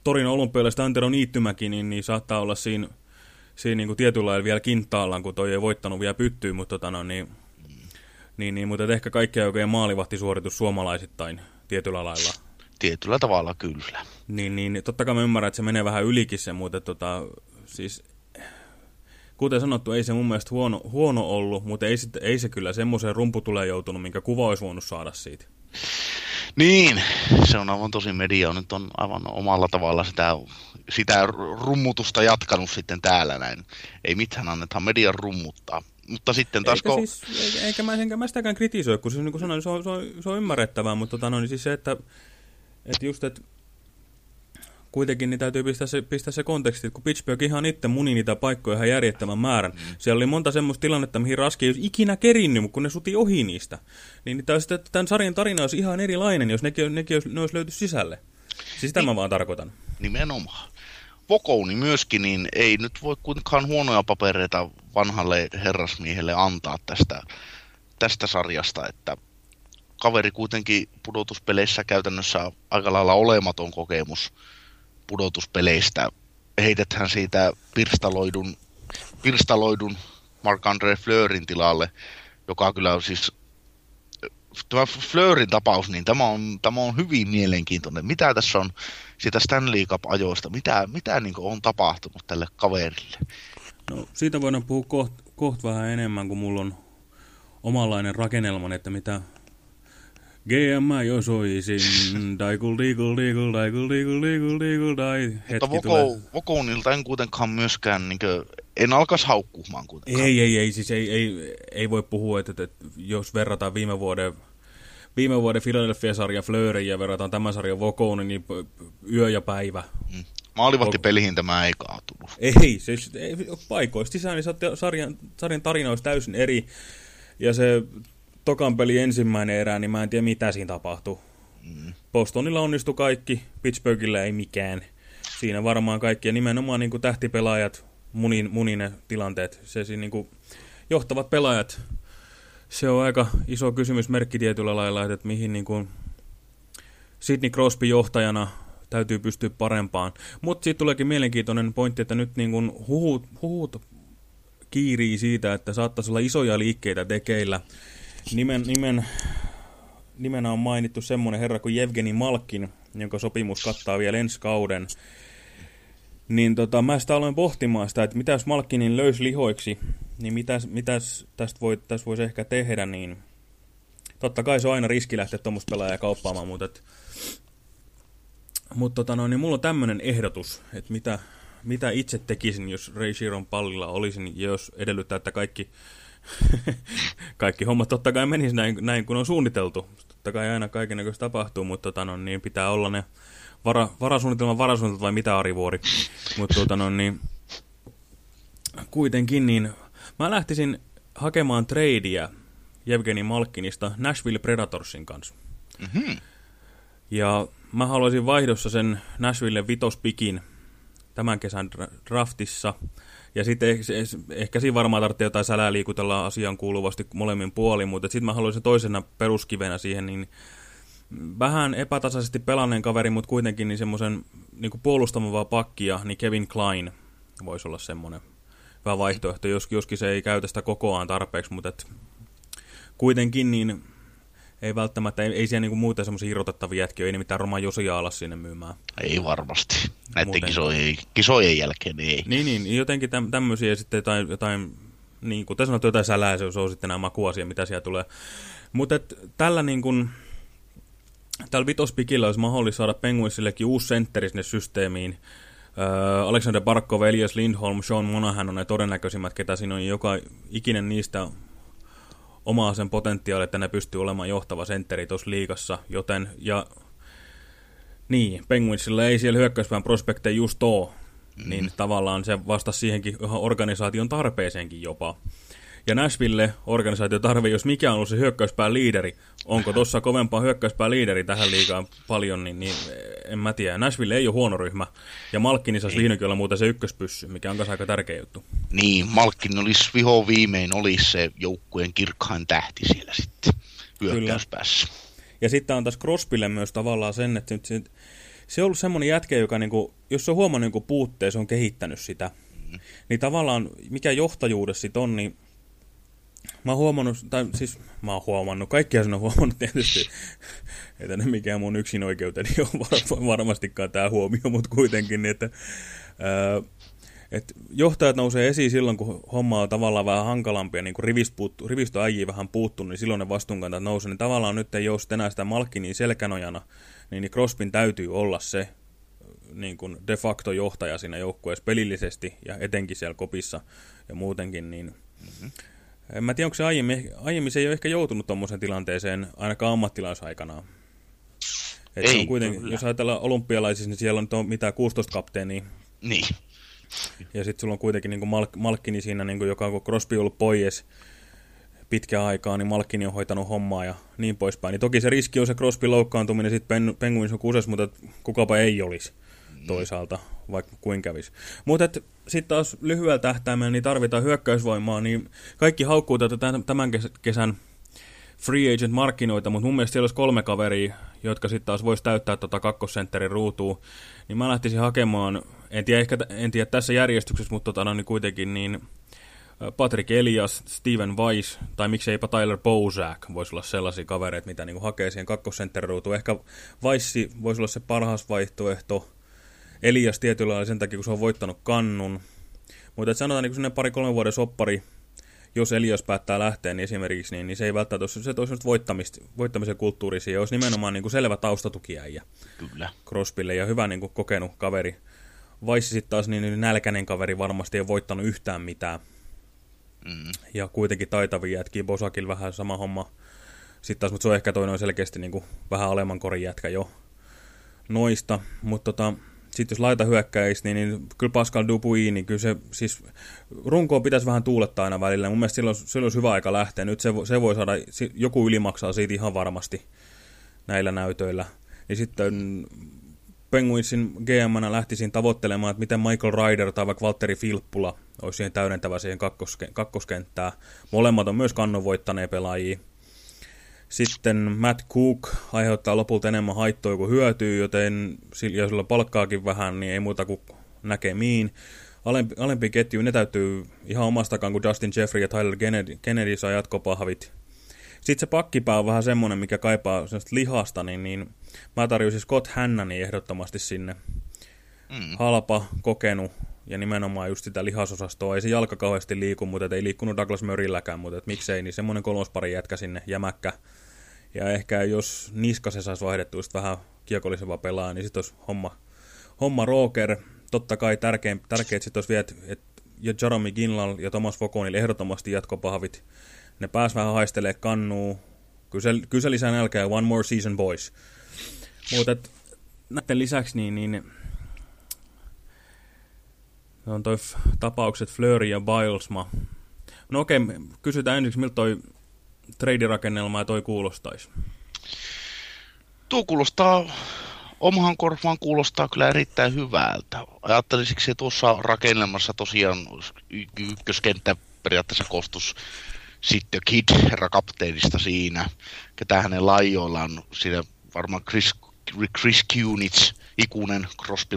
Torin olympialaista Antero Niittymäki, niin, niin saattaa olla siinä siinä niin kuin tietyllä lailla vielä kinttaallaan, kun toi ei voittanut vielä pyttyä, mutta, tota, no, niin, niin, niin, mutta ehkä kaikkea oikein maalivahtisuoritus suomalaisittain tietyllä lailla. Tietyllä tavalla kyllä. Niin, niin totta kai mä ymmärrän, että se menee vähän ylikin se, mutta tota, siis kuten sanottu, ei se mun mielestä huono, huono ollut, mutta ei, ei se kyllä semmoiseen rumputuleen joutunut, minkä kuva olisi voinut saada siitä. Niin, se on aivan tosi media nyt on aivan omalla tavalla sitä, sitä rummutusta jatkanut sitten täällä näin. Ei mitään annetaan median rummuttaa. Mutta sitten taas... Eikä, siis, eikä, eikä, mä, enkä mä sitäkään kritisoi, kun siis, niin kuin sanoin, se on, se on, se on ymmärrettävää, mutta tota, no, niin siis se, että, että just, että kuitenkin niin täytyy pistää se, pistää se konteksti, että kun Pittsburgh ihan itse muni niitä paikkoja ihan järjettömän määrän. Mm. Siellä oli monta semmoista tilannetta, mihin Raski ei olisi ikinä kerinnyt, mutta kun ne suti ohi niistä. Niin että tämän sarjan tarina olisi ihan erilainen, jos nekin, nekin olisi, ne olisi löyty sisälle. Siis sitä niin, mä vaan tarkoitan. Nimenomaan. Vokouni myöskin, niin ei nyt voi kuitenkaan huonoja papereita vanhalle herrasmiehelle antaa tästä, tästä sarjasta, että kaveri kuitenkin pudotuspeleissä käytännössä aika lailla olematon kokemus pudotuspeleistä. Heitethän siitä pirstaloidun, pirstaloidun Marc-André Fleurin tilalle, joka kyllä on siis tämä Fleurin tapaus, niin tämä on, tämä on hyvin mielenkiintoinen. Mitä tässä on siitä Stanley Cup-ajoista, mitä, mitä niin on tapahtunut tälle kaverille? No, siitä voidaan puhua koht, koht vähän enemmän, kun mulla on omanlainen rakennelman, että mitä GM jo soisin, daikul diikul diikul daikul diikul diikul diikul dai. Mutta Voko, Vokounilta en kuitenkaan myöskään, niin kuin, en alkas haukkumaan kuitenkaan. Ei, ei, ei, siis ei, ei, ei voi puhua, että, että jos verrataan viime vuoden viime vuoden Philadelphia-sarjan Fleurin ja verrataan tämän sarjan Vokounin, niin yö ja päivä. Hmm. Maalivahtipelihin tämä ei kaatunut. Ei, siis ei, paikoista sisään, niin sarjan, sarjan tarina olisi täysin eri. Ja se tokan peli ensimmäinen erä, niin mä en tiedä mitä siinä tapahtuu. Mm. Bostonilla onnistui kaikki, Pittsburghillä ei mikään. Siinä varmaan kaikki, ja nimenomaan niin kuin tähtipelaajat, munin, munine tilanteet, se siinä niin kuin johtavat pelaajat, se on aika iso kysymysmerkki tietyllä lailla, että mihin niin kuin Sidney Crosby johtajana täytyy pystyä parempaan. Mutta sitten tuleekin mielenkiintoinen pointti, että nyt niin kuin huhut, huhut kiirii siitä, että saattaisi olla isoja liikkeitä tekeillä. Nimen, nimen, nimenä on mainittu semmoinen herra kuin Jevgeni Malkin, jonka sopimus kattaa vielä ensi kauden. Niin tota, mä sitä aloin pohtimaan sitä, että mitä jos Malkinin löysi lihoiksi, niin mitäs, mitäs tästä, voi, tästä voisi ehkä tehdä, niin totta kai se on aina riski lähteä tuommoista pelaajaa kauppaamaan, mutta et, mutta tota no, niin mulla on tämmöinen ehdotus, että mitä, mitä itse tekisin, jos Ray Sheeron pallilla olisin, jos edellyttää, että kaikki, kaikki hommat totta kai menisi näin, näin kun on suunniteltu. Totta kai aina kaikenlaista tapahtuu, mutta tota no, niin pitää olla ne vara, varasuunnitelma, varasuunnitelma vai mitä Arivuori. Mutta tota no, niin, kuitenkin niin mä lähtisin hakemaan tradeia Jevgeni Malkinista Nashville Predatorsin kanssa. Mm -hmm. Ja mä haluaisin vaihdossa sen Nashville vitospikin tämän kesän draftissa. Ja sitten ehkä, siinä varmaan tarvitsee jotain sälää liikutella asian kuuluvasti molemmin puolin, mutta sitten mä haluaisin toisena peruskivenä siihen, niin vähän epätasaisesti pelanneen kaveri, mutta kuitenkin niin semmoisen niin puolustamavaa pakkia, niin Kevin Klein voisi olla semmoinen hyvä vaihtoehto, jos, joskin se ei käytä sitä kokoaan tarpeeksi, mutta et, kuitenkin niin ei välttämättä, ei, ei siellä niinku muita semmoisia irrotettavia jätkiä, ei nimittäin Roman Josia alas sinne myymään. Ei varmasti. Näiden kisojen, kisojen jälkeen ei. Niin, niin jotenkin täm, tämmöisiä sitten jotain, jotain niin kuin te sanotte, jotain sälää, se on sitten nämä makuasia, mitä siellä tulee. Mutta tällä niin kuin, tällä vitospikillä olisi mahdollista saada Penguinsillekin uusi sentteri sinne systeemiin. Äh, Alexander Barkov, Elias Lindholm, Sean Monahan on ne todennäköisimmät, ketä siinä on. Joka ikinen niistä omaa sen potentiaali, että ne pystyy olemaan johtava sentteri tuossa liigassa, joten, ja niin, Penguinsilla ei siellä hyökkäyspään prospekteja just ole, mm. niin tavallaan se vastasi siihenkin organisaation tarpeeseenkin jopa. Ja Nashville organisaatio tarvii, jos mikä on ollut se hyökkäyspään liideri, onko tuossa kovempaa hyökkäyspään liideri tähän liigaan paljon, niin, niin en mä tiedä. Nashville ei ole huono ryhmä, ja Malkkini saisi vihdoinkin olla muuten se ykköspyssy, mikä on aika tärkeä juttu. Niin, Malkkin olisi viho viimein olisi se joukkueen kirkkain tähti siellä sitten hyökkäyspäässä. Ja sitten on tässä Crosbylle myös tavallaan sen, että se, se on ollut semmoinen jätkä, joka niinku, jos se on huomannut niinku puutteen, se on kehittänyt sitä. Mm. Niin tavallaan mikä johtajuudessa sitten on, niin Mä oon huomannut, tai siis mä oon huomannut, kaikkia sen on huomannut tietysti, että ne mikään mun yksin oikeuteni on varmastikaan tämä huomio, mutta kuitenkin, niin että ää, et johtajat nousee esiin silloin, kun homma on tavallaan vähän hankalampia, niin kun rivistö äijii vähän puuttunut, niin silloin ne vastuunkantajat nousee, niin tavallaan nyt ei ole enää sitä Malkinin selkänojana, niin, niin Crospin täytyy olla se niin kuin de facto johtaja siinä joukkueessa pelillisesti ja etenkin siellä kopissa ja muutenkin, niin mm-hmm en mä tiedä, onko se aiemmin, aiemmin se ei ole ehkä joutunut tuommoiseen tilanteeseen ainakaan ammattilaisaikanaan. Et ei, on kuitenkin, kyllä. Jos ajatellaan olympialaisissa, niin siellä on to, mitä 16 kapteenia. Niin. Ja sitten sulla on kuitenkin niin Malk, Malkkini siinä, niin kuin, joka on Crosby ollut pois pitkään aikaa, niin Malkkini on hoitanut hommaa ja niin poispäin. Niin toki se riski on se Crosby loukkaantuminen, sitten Penguins on kuses, mutta kukapa ei olisi toisaalta, vaikka kuin kävisi. Mutta sitten taas lyhyellä tähtäimellä niin tarvitaan hyökkäysvoimaa, niin kaikki haukkuu tätä tämän kesän free agent markkinoita, mutta mun mielestä siellä olisi kolme kaveria, jotka sitten taas voisi täyttää tota kakkosentterin ruutua, niin mä lähtisin hakemaan, en tiedä, ehkä, en tiedä tässä järjestyksessä, mutta tota, niin kuitenkin niin Patrick Elias, Steven Weiss tai mikseipä Tyler Bozak voisi olla sellaisia kavereita, mitä niin hakee siihen kakkosentterin ruutuun. Ehkä Weissi voisi olla se parhaas vaihtoehto, Elias tietyllä lailla sen takia, kun se on voittanut kannun. Mutta sanotaan niin kuin pari-kolme vuoden soppari, jos Elias päättää lähteä, niin esimerkiksi, niin, niin se ei välttämättä se toisi voittamisen kulttuurisia, ja olisi nimenomaan niin kuin selvä taustatukiäijä. Kyllä. Crosbylle ja hyvä niin kuin kokenut kaveri. Vaissi sitten taas niin, niin nälkäinen kaveri varmasti ei ole voittanut yhtään mitään. Mm. Ja kuitenkin taitavia jätkiä, Bosakil vähän sama homma. Sitten taas, mutta se on ehkä toinen on selkeästi niin kuin vähän alemman korin jätkä jo noista. Mutta tota, sitten jos laita hyökkäisi, niin, niin kyllä Pascal Dupuy, niin kyllä se, siis runkoa pitäisi vähän tuulettaa aina välillä. Mun mielestä silloin, silloin olisi hyvä aika lähteä. Nyt se, se voi saada, joku ylimaksaa siitä ihan varmasti näillä näytöillä. Niin sitten Penguinsin gm lähtisin tavoittelemaan, että miten Michael Ryder tai vaikka Valtteri Filppula olisi siihen täydentävä siihen kakkoske kakkoskenttää. Molemmat on myös kannon voittaneen pelaajia. Sitten Matt Cook aiheuttaa lopulta enemmän haittoja kuin hyötyy, joten jos sillä palkkaakin vähän, niin ei muuta kuin näkemiin. Alempi, alempi ketju, ne täytyy ihan omastakaan, kun Justin Jeffrey ja Tyler Kennedy, Kennedy saa jatkopahvit. Sitten se pakkipää on vähän semmoinen, mikä kaipaa lihasta, niin, niin mä tarjosin Scott Hannani ehdottomasti sinne. Mm. Halpa, kokenut ja nimenomaan just sitä lihasosastoa. Ei se jalka kauheasti liiku, mutta ei liikkunut Douglas Mörilläkään, mutta et miksei, niin semmoinen kolmospari jätkä sinne jämäkkä. Ja ehkä jos Niskasen saisi vaihdettua vähän kiekollisempaa pelaa, niin sitten olisi homma, homma Roker. Totta kai tärkein, tärkeät sitten olisi vielä, että et, ja Jeremy Ginlal ja Thomas Fokonille ehdottomasti jatkopahvit. Ne pääs vähän haistelee kannuu. Kyseli lisää nälkää, one more season boys. Mutta näiden lisäksi niin, niin on toi tapaukset Fleury ja Bilesma. No okei, kysytään ensiksi, miltä toi treidirakennelma ja toi kuulostaisi? Tuo kuulostaa, omahan korvaan kuulostaa kyllä erittäin hyvältä. Ajattelisinko se tuossa rakennelmassa tosiaan ykköskenttä periaatteessa kostus sitten Kid, kapteenista siinä, ketä hänen lajoillaan, siinä varmaan Chris, Chris Kunitz, ikuinen crosby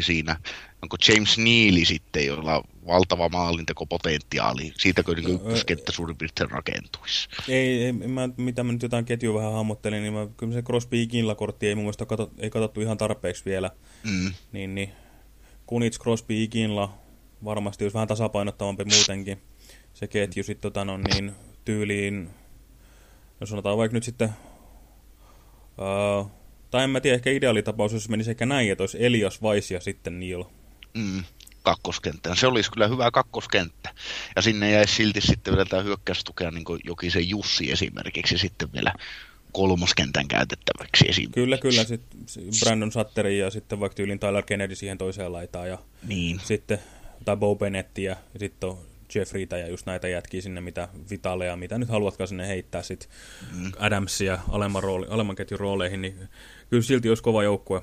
siinä, onko James Neely sitten, jolla on valtava maalintekopotentiaali, siitäkö niin ykköskenttä suurin piirtein rakentuisi? Ei, ei mä, mitä mä nyt jotain ketjua vähän hahmottelin, niin mä, kyllä se Crosby Ikinla-kortti ei mun mielestä kato, ei katsottu ihan tarpeeksi vielä. Mm. Niin, niin Kunits, Crosby, Ikinla varmasti olisi vähän tasapainottavampi muutenkin se ketju sitten tota, no, niin, tyyliin, no sanotaan vaikka nyt sitten, uh, tai en mä tiedä, ehkä ideaalitapaus, jos menisi ehkä näin, että olisi Elias ja sitten Neil. Mm, kakkoskenttään. Se olisi kyllä hyvä kakkoskenttä. Ja sinne jäisi silti sitten vielä tämä hyökkäystukea, niin kuin Jokisen Jussi esimerkiksi, sitten vielä kolmoskentän käytettäväksi esimerkiksi. Kyllä, kyllä. Sitten Brandon Sutteri ja sitten vaikka tyylin Tyler Kennedy siihen toiseen laitaan. Ja niin. sitten, tai Bo Bennett ja, ja sitten on Jeffreytä ja just näitä jätkiä sinne, mitä Vitaleja, mitä nyt haluatkaan sinne heittää sitten mm. Adamsia alemman, rooli, alemman ketjun rooleihin, niin kyllä silti olisi kova joukkue.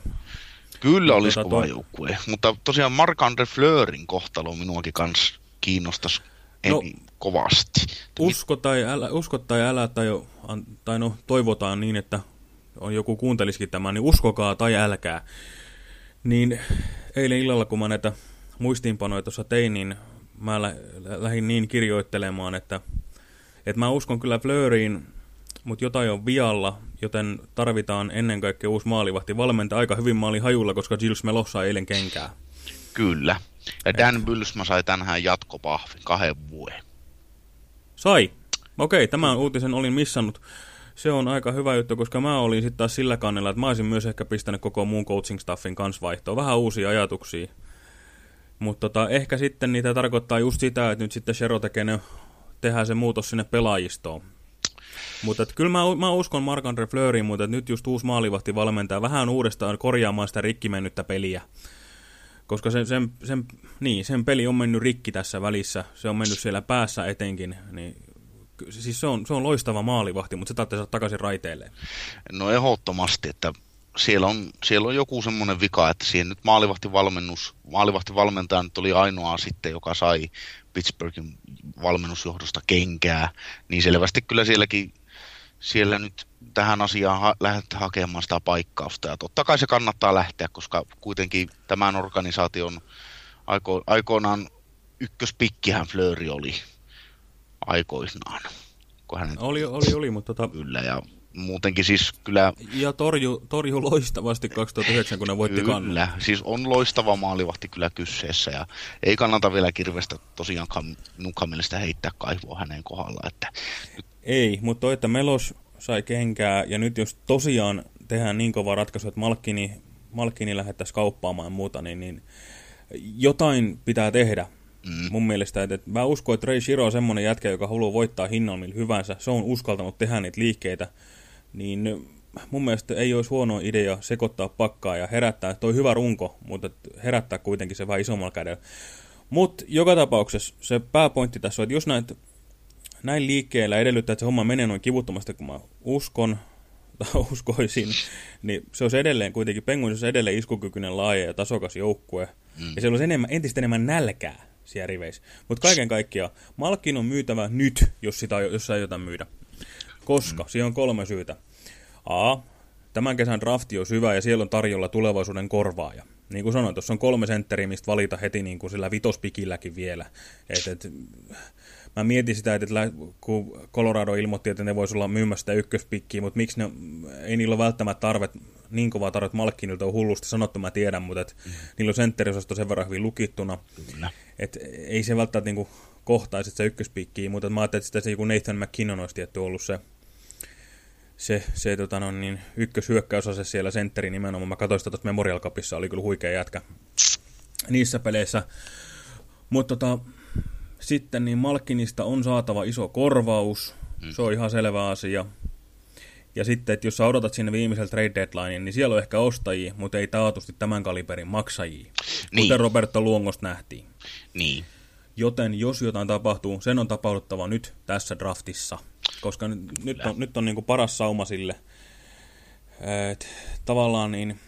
Kyllä olisi tota, kova joukkue, mutta tosiaan Marc-Andre Fleurin kohtalo minuakin kans kiinnostaisi no, kovasti. Usko tai älä, usko tai älä, tai, tai no toivotaan niin, että on joku kuuntelisikin tämän, niin uskokaa tai älkää. Niin eilen illalla, kun mä näitä muistiinpanoja tuossa tein, niin mä lä lähdin niin kirjoittelemaan, että, että mä uskon kyllä Fleuriin, mutta jotain on vialla, joten tarvitaan ennen kaikkea uusi maalivahti. Valmenta aika hyvin maali hajulla, koska Gilles Melo sai eilen kenkää. Kyllä. Ja Dan Bylsma sai tänään jatkopahvin kahden vuoden. Sai? Okei, tämän uutisen olin missannut. Se on aika hyvä juttu, koska mä olin sitten taas sillä kannella, että mä olisin myös ehkä pistänyt koko muun coaching staffin kanssa vaihtoon. Vähän uusia ajatuksia. Mutta tota, ehkä sitten niitä tarkoittaa just sitä, että nyt sitten Shero tekee ne, tehdään se muutos sinne pelaajistoon. Mutta kyllä mä, mä uskon Fleuriin, mutta nyt just uusi maalivahti valmentaa vähän uudestaan korjaamaan sitä rikki mennyttä peliä. Koska sen, sen, sen, niin, sen peli on mennyt rikki tässä välissä, se on mennyt siellä päässä etenkin, niin siis se on, se on loistava maalivahti, mutta se tarvitsee saada takaisin raiteilleen. No ehdottomasti, että siellä on, siellä on joku semmoinen vika, että siihen nyt maalivahtivalmentaja nyt oli ainoa sitten, joka sai Pittsburghin valmennusjohdosta kenkää, niin selvästi kyllä sielläkin siellä nyt tähän asiaan ha- lähdetään hakemaan sitä paikkausta. Ja totta kai se kannattaa lähteä, koska kuitenkin tämän organisaation aiko- aikoinaan ykköspikkihän Flööri oli aikoinaan. Hänet... Oli, oli, oli, mutta tota... Kyllä, ja muutenkin siis kyllä... Ja torju, torju loistavasti 2009, kun ne voitti Kyllä, kannun. siis on loistava maalivahti kyllä kysseessä ja ei kannata vielä kirvestä tosiaankaan minunkaan mielestä heittää kaivoa hänen kohdalla. Että... Ei, mutta toi, että Melos sai kenkää ja nyt jos tosiaan tehdään niin kova ratkaisu, että Malkkini, Malkkini lähettäisiin kauppaamaan ja muuta, niin, niin jotain pitää tehdä. Mm. Mun mielestä, että, että mä uskon, että Ray Shiro on semmoinen jätkä, joka haluaa voittaa hinnan millä hyvänsä. Se on uskaltanut tehdä niitä liikkeitä niin mun mielestä ei olisi huono idea sekoittaa pakkaa ja herättää, toi hyvä runko, mutta herättää kuitenkin se vähän isommalla kädellä. Mutta joka tapauksessa se pääpointti tässä on, että jos näet näin liikkeellä edellyttää, että se homma menee noin kivuttomasti, kun mä uskon, tai uskoisin, niin se olisi edelleen kuitenkin, Penguins olisi edelleen iskukykyinen laaja ja tasokas joukkue, mm. ja se olisi enemmän, entistä enemmän nälkää siellä riveissä. Mutta kaiken kaikkiaan, Malkin on myytävä nyt, jos, sitä, jos sä aiota myydä. Koska, mm. siihen on kolme syytä. A. Tämän kesän drafti on syvä ja siellä on tarjolla tulevaisuuden korvaaja. Niin kuin sanoin, tuossa on kolme sentteriä, mistä valita heti niin kuin sillä vitospikilläkin vielä. Et, et, mä mietin sitä, että kun Colorado ilmoitti, että ne voisi olla myymässä sitä ykköspikkiä, mutta miksi ne, ei niillä ole välttämättä tarvet, niin kovaa tarvet Malkkinilta on hullusti sanottu, mä tiedän, mutta et, mm. niillä on sentteriosasto sen verran hyvin lukittuna. Kyllä. Et, ei se välttämättä niin kohtaisi se ykköspikkiä, mutta mä ajattelin, että sitä se joku Nathan McKinnon olisi tietty ollut se se, se tota no, niin, ykköshyökkäysase siellä sentteri nimenomaan. Mä katsoin sitä tuossa Memorial Cupissa, oli kyllä huikea jätkä niissä peleissä. Mutta tota, sitten niin Malkinista on saatava iso korvaus, mm. se on ihan selvä asia. Ja sitten, että jos sä odotat sinne viimeisellä trade deadline, niin siellä on ehkä ostajia, mutta ei taatusti tämän kaliberin maksajia. Niin. Kuten Roberto Luongosta nähtiin. Niin. Joten jos jotain tapahtuu, sen on tapahduttava nyt tässä draftissa. Koska nyt, nyt on, nyt on niin kuin paras sauma sille. Et, tavallaan niin...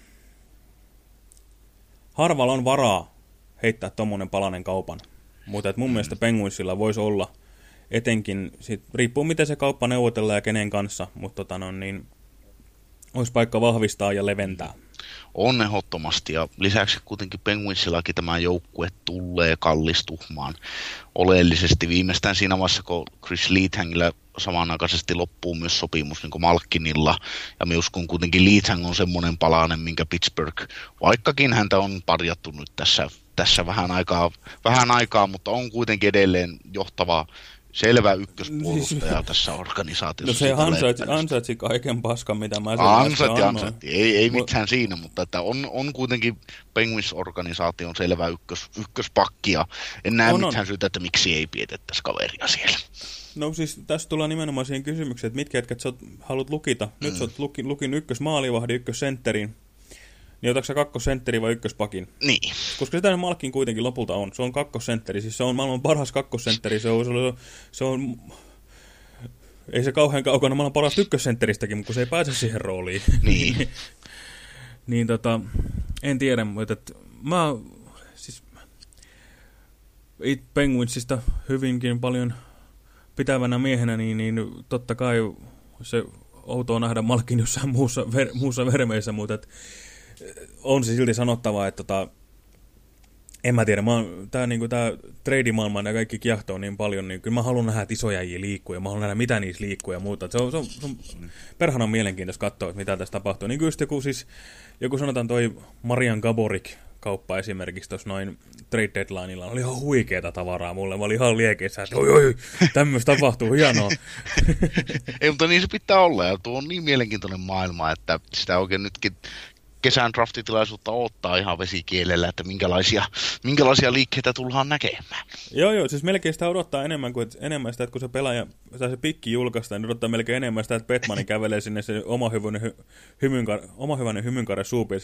Harvalla on varaa heittää tuommoinen palanen kaupan. Mutta mun mm. mielestä Penguinsilla voisi olla etenkin, sit, riippuu miten se kauppa neuvotellaan ja kenen kanssa, mutta tota no, niin, olisi paikka vahvistaa ja leventää. On ehdottomasti ja lisäksi kuitenkin Penguinsillakin tämä joukkue tulee kallistumaan oleellisesti viimeistään siinä vaiheessa, kun Chris Leethangillä samanaikaisesti loppuu myös sopimus niin Malkinilla. Ja me uskon kuitenkin Leethang on semmoinen palanen, minkä Pittsburgh, vaikkakin häntä on parjattu nyt tässä, tässä vähän, aikaa, vähän aikaa, mutta on kuitenkin edelleen johtava selvä ykköspuolustaja siis, tässä organisaatiossa. No se ansaitsi, ansaitsi kaiken paskan, mitä mä sen Ansaitti, ansaitti. Ei, ei mitään Mut... siinä, mutta että on, on kuitenkin Penguins-organisaation selvä ykkös, ykköspakki ja en näe on, mitään on. syytä, että miksi ei pidettäisi kaveria siellä. No siis tässä tullaan nimenomaan siihen kysymykseen, että mitkä jätkät sä haluat lukita. Nyt mm. sä oot lukin, lukin ykkösmaalivahdi, ykkössentterin. Niin otatko sä kakkosentteri vai ykköspakin? Niin. Koska sitä Malkin kuitenkin lopulta on. Se on kakkosentteri, siis se on maailman paras kakkosentteri. Se on, se on, se on ei se kauhean kaukana maailman paras ykkössentteristäkin, mutta kun se ei pääse siihen rooliin. Niin. niin tota, en tiedä, mutta että mä siis Penguinsista hyvinkin paljon pitävänä miehenä, niin, niin totta kai se outoa nähdä Malkin jossain muussa, ver, muussa vermeissä, mutta et, on se silti sanottava, että tota, en mä tiedä, tämä niinku, treidimaailma ja kaikki kiehtoo niin paljon, niin kyllä mä haluan nähdä, että isoja liikkuu ja mä haluan nähdä, mitä niissä liikkuu ja muuta. Se on, se on, se on perhana mielenkiintoista katsoa, mitä tässä tapahtuu. Niin kyllä joku, siis, joku sanotaan toi Marian Gaborik kauppa esimerkiksi tuossa noin trade deadlineilla oli ihan huikeeta tavaraa mulle. Mä olin ihan liekeissä, että oi oi, tämmöistä tapahtuu, hienoa. Ei, mutta niin se pitää olla ja tuo on niin mielenkiintoinen maailma, että sitä oikein nytkin kesän draftitilaisuutta ottaa ihan vesikielellä, että minkälaisia, minkälaisia liikkeitä tullaan näkemään. Joo, joo, siis melkein sitä odottaa enemmän, kuin, enemmän sitä, että kun se pelaaja, tai se pikki julkaistaan, niin odottaa melkein enemmän sitä, että Petmani kävelee sinne se oma hyvänen, hy, hymynkar, oma hyvänen hymynkare suupiin,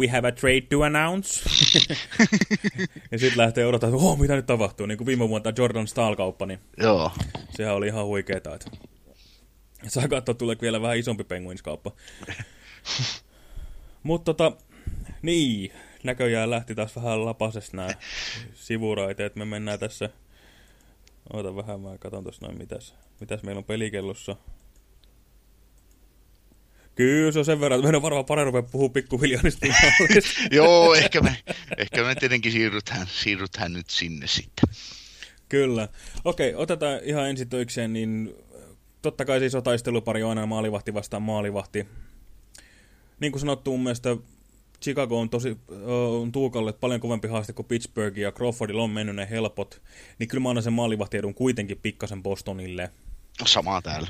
we have a trade to announce. ja sitten lähtee odottaa, että oh, mitä nyt tapahtuu, niin kuin viime vuonna Jordan Stahl-kauppa, niin Joo. sehän oli ihan huikeeta. Että... Saa katsoa, tulee vielä vähän isompi Penguins-kauppa. Mutta tota, niin, näköjään lähti taas vähän lapasesta nämä sivuraiteet. Me mennään tässä, oota vähän, mä katson tuossa noin, mitäs, mitäs meillä on pelikellossa. Kyllä se on sen verran, että meidän on varmaan parempi rupea puhua pikkuhiljaa Joo, ehkä me, ehkä me tietenkin siirrytään, siirrytään nyt sinne sitten. Kyllä. Okei, otetaan ihan ensi töikseen, niin totta kai siis on taistelupari on aina maalivahti vastaan maalivahti niin kuin sanottu, mun mielestä Chicago on tosi on Tuukalle paljon kovempi haaste kuin Pittsburgh ja Crawfordilla on mennyt ne helpot, niin kyllä mä annan sen maalivahtiedun kuitenkin pikkasen Bostonille. Samaa täällä.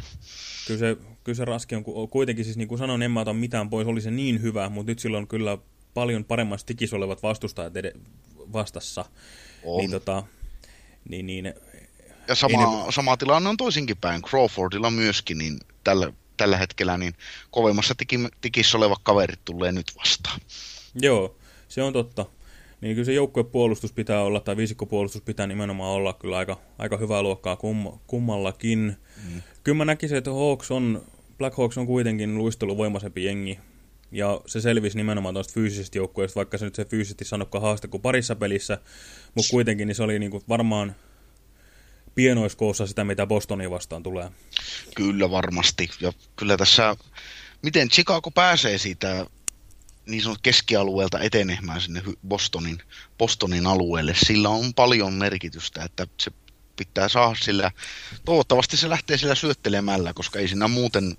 Kyllä se, kyllä se raski on kuitenkin, siis niin kuin sanoin, en mä ota mitään pois, oli se niin hyvä, mutta nyt sillä on kyllä paljon paremmat stikis olevat vastustajat vastassa. On. Niin, tota, niin, niin, ja sama, ne... sama tilanne on toisinkin päin. Crawfordilla myöskin, niin tällä tällä hetkellä, niin kovemmassa tikissä olevat kaverit tulee nyt vastaan. Joo, se on totta. Niin kyllä se joukkuepuolustus pitää olla, tai viisikkopuolustus pitää nimenomaan olla kyllä aika, aika hyvää luokkaa kum, kummallakin. Mm. Kyllä mä näkisin, että Hawks on, Black Hawks on kuitenkin luisteluvoimaisempi jengi, ja se selvisi nimenomaan tuosta fyysisestä joukkueesta, vaikka se nyt se fyysisesti sanokka haaste kuin parissa pelissä, mutta kuitenkin niin se oli niinku varmaan pienoiskoossa sitä, mitä Bostonia vastaan tulee. Kyllä varmasti, ja kyllä tässä, miten Chicago pääsee siitä niin sanottu keskialueelta etenemään sinne Bostonin, Bostonin alueelle, sillä on paljon merkitystä, että se pitää saada sillä, toivottavasti se lähtee sillä syöttelemällä, koska ei siinä muuten,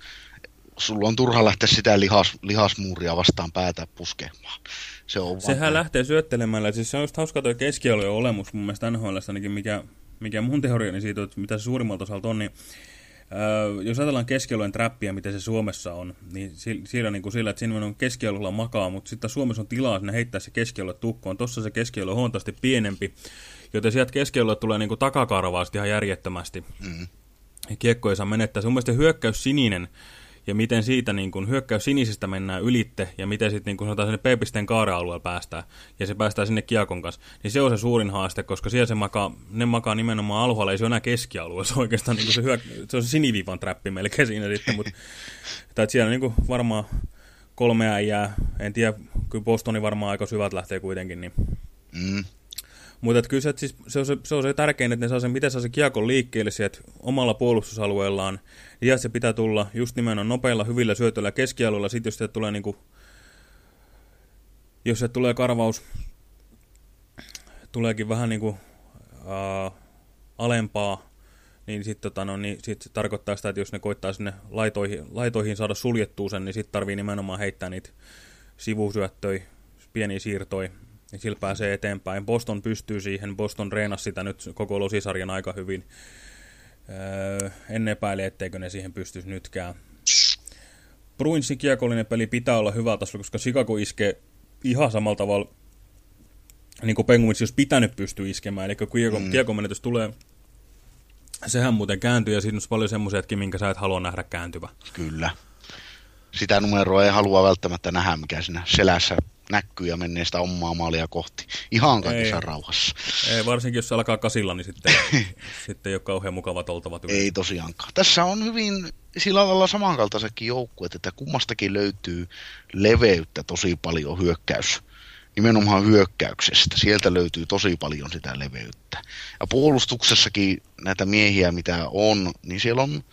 sulla on turha lähteä sitä lihas, lihasmuuria vastaan päätä puskemaan. Se on Sehän vaan... lähtee syöttelemällä, siis se on just hauska tuo keskialueen olemus mun mielestä NHL ainakin, mikä, mikä mun teoriani siitä, että mitä se suurimmalta osalta on, niin Öö, jos ajatellaan keskialueen trappia, miten se Suomessa on, niin siinä niin kuin sillä, että siinä on keskialueella makaa, mutta sitten Suomessa on tilaa sinne heittää se keskialue tukkoon. Tuossa se keskialue on huomattavasti pienempi, joten sieltä keskialue tulee niin kuin takakarvaa ihan järjettömästi. Mm. Kiekko ei saa menettää. Se on mielestäni hyökkäys sininen, ja miten siitä niin kun hyökkäys sinisistä mennään ylitte, ja miten sitten niin kun sanotaan sinne P-pisteen kaarealueella päästään, ja se päästään sinne kiekon kanssa, niin se on se suurin haaste, koska siellä se makaa, ne makaa nimenomaan alhaalla, ei se ole enää keskialue, se oikeastaan niin se, hyök, se on se siniviivan trappi melkein siinä sitten, mutta tai siellä niin varmaan kolme äijää, en tiedä, kyllä Bostoni varmaan aika syvät lähtee kuitenkin, niin mm. Mutta kyllä se, siis, se, on se, se on se tärkein, että ne saa sen, miten saa se kiekon liikkeelle sieltä omalla puolustusalueellaan. Ja se pitää tulla just nimenomaan nopeilla, hyvillä syötöillä keskialueella. Sitten jos se tulee niinku, jos se tulee karvaus, tuleekin vähän niinku, ää, alempaa, niin sitten tota, no, niin sit se tarkoittaa sitä, että jos ne koittaa sinne laitoihin, laitoihin saada suljettua sen, niin sitten tarvii nimenomaan heittää niitä sivusyöttöjä, pieniä siirtoja, niin sillä pääsee eteenpäin. Boston pystyy siihen, Boston reenasi sitä nyt koko losisarjan aika hyvin. Öö, en epäile, etteikö ne siihen pystyisi nytkään. Bruinsin kiekollinen peli pitää olla hyvä tasolla, koska Chicago iskee ihan samalla tavalla niin kuin Penguins, jos pitänyt pystyy iskemään. Eli kun kiekon, mm. kiekon menetys tulee, sehän muuten kääntyy ja siinä on paljon semmoisiakin, minkä sä et halua nähdä kääntyvä. Kyllä. Sitä numeroa ei halua välttämättä nähdä, mikä siinä selässä näkyy ja menee sitä omaa maalia kohti. Ihan kaikissa ei, rauhassa. Ei, varsinkin jos se alkaa kasilla, niin sitten, sitten ei ole kauhean mukavat oltavat. Yleensä. Ei tosiaankaan. Tässä on hyvin sillä lailla samankaltaisetkin joukkueet, että kummastakin löytyy leveyttä tosi paljon hyökkäys. Nimenomaan hyökkäyksestä. Sieltä löytyy tosi paljon sitä leveyttä. Ja puolustuksessakin näitä miehiä, mitä on, niin siellä on,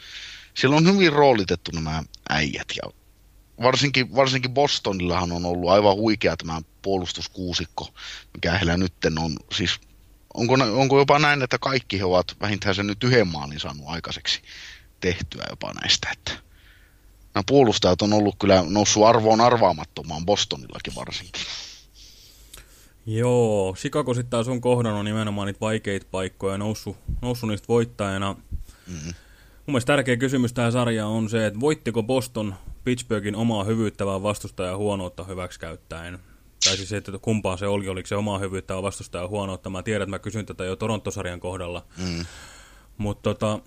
siellä on hyvin roolitettu nämä äijät. Ja varsinkin, varsinkin Bostonillahan on ollut aivan huikea tämä puolustuskuusikko, mikä heillä nyt on. Siis onko, onko jopa näin, että kaikki he ovat vähintään sen nyt yhden maalin saanut aikaiseksi tehtyä jopa näistä, että nämä puolustajat on ollut kyllä noussut arvoon arvaamattomaan Bostonillakin varsinkin. Joo, Chicago sitten taas on kohdannut nimenomaan niitä vaikeita paikkoja, noussut, noussut niistä voittajana. Mm-hmm. Mun mielestä tärkeä kysymys tähän sarjaan on se, että voittiko Boston Pittsburghin omaa hyvyyttävää vastustajan huonoutta hyväksikäyttäen. Tai siis että kumpaa se oli, oliko se omaa hyvyyttävää vastustajan huonoutta. Mä tiedän, että mä kysyn tätä jo Torontosarjan kohdalla. Mm. Mutta tota,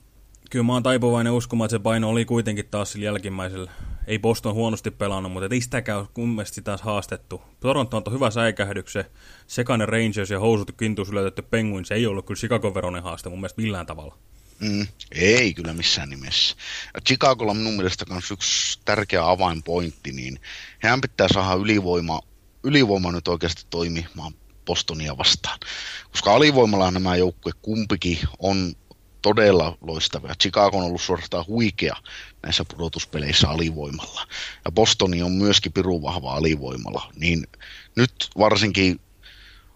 kyllä mä oon taipuvainen uskomaan, että se paino oli kuitenkin taas sillä jälkimmäisellä. Ei Boston huonosti pelannut, mutta ei sitäkään kummeisesti taas haastettu. Toronto on hyvä säikähdykse. Sekainen Rangers ja housut kintuus löytetty Penguins ei ollut kyllä Chicago veronen haaste mun mielestä millään tavalla. Mm, ei kyllä missään nimessä. Chicagolla minun mielestä myös yksi tärkeä avainpointti, niin hän pitää saada ylivoima, ylivoima nyt oikeasti toimimaan Bostonia vastaan. Koska alivoimalla nämä joukkue kumpikin on todella loistavia. Chicago on ollut suorastaan huikea näissä pudotuspeleissä alivoimalla. Ja Bostoni on myöskin pirun vahva alivoimalla. Niin nyt varsinkin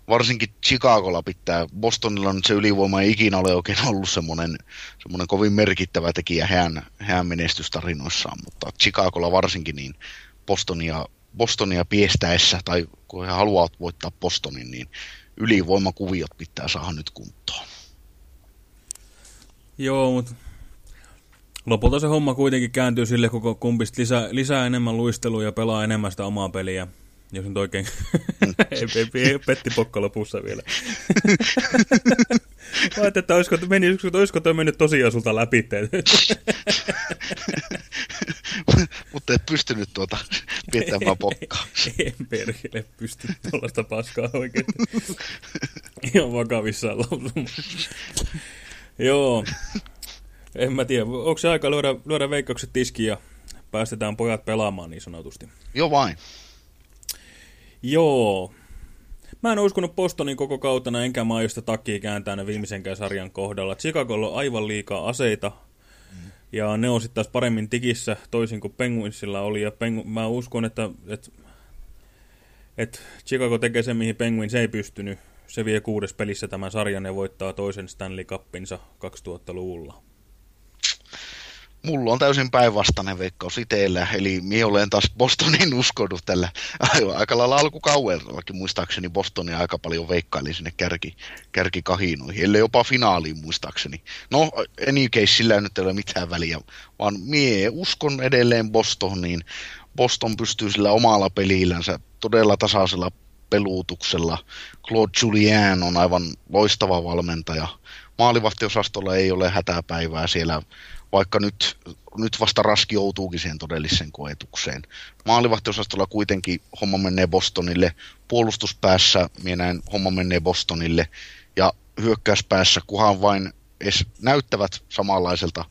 varsinkin Chicagolla pitää, Bostonilla nyt se ylivoima ei ikinä ole oikein ollut semmoinen, semmoinen kovin merkittävä tekijä heidän, heidän menestystarinoissaan, mutta Chicagolla varsinkin niin Bostonia, Bostonia piestäessä, tai kun he haluavat voittaa Bostonin, niin ylivoimakuviot pitää saada nyt kuntoon. Joo, mutta lopulta se homma kuitenkin kääntyy sille, kun kumpista lisää, lisää enemmän luistelua ja pelaa enemmän sitä omaa peliä jos nyt oikein ei, ei, petti pokka lopussa vielä. Mä ajattelin, että olisiko, meni, olisiko toi mennyt tosiaan sulta läpi. Te et pystynyt tuota pitämään pokkaa. En perkele pysty tuollaista paskaa oikein. Ihan vakavissaan lausumassa. Joo. En mä tiedä, onko se aika lyödä, lyödä veikkaukset tiskiin ja päästetään pojat pelaamaan niin sanotusti. Joo vain. Joo. Mä en uskonut Bostonin koko kautena, enkä mä aiosta takia kääntää viimeisenkään sarjan kohdalla. Chicagolla on aivan liikaa aseita, ja ne on sitten taas paremmin tikissä, toisin kuin Penguinsilla oli. Ja Pengu mä uskon, että, että, että Chicago tekee sen, mihin Penguins ei pystynyt. Se vie kuudes pelissä tämän sarjan ja voittaa toisen Stanley Cupinsa 2000-luvulla. Mulla on täysin päinvastainen veikkaus itsellä, eli minä olen taas Bostonin uskonut tällä aika lailla alkukauellakin muistaakseni Bostonia aika paljon veikkaili sinne kärki, kärkikahinoihin, ellei jopa finaaliin muistaakseni. No, any case, sillä nyt ole mitään väliä, vaan mie uskon edelleen Bostoniin. Boston pystyy sillä omalla pelillänsä todella tasaisella peluutuksella. Claude Julien on aivan loistava valmentaja. Maalivahtiosastolla ei ole hätäpäivää siellä vaikka nyt, nyt vasta Raski joutuukin siihen todelliseen koetukseen. Maalivahtiosastolla kuitenkin homma menee Bostonille, puolustuspäässä minä näen homma menee Bostonille, ja hyökkäyspäässä, kunhan vain edes näyttävät samanlaiselta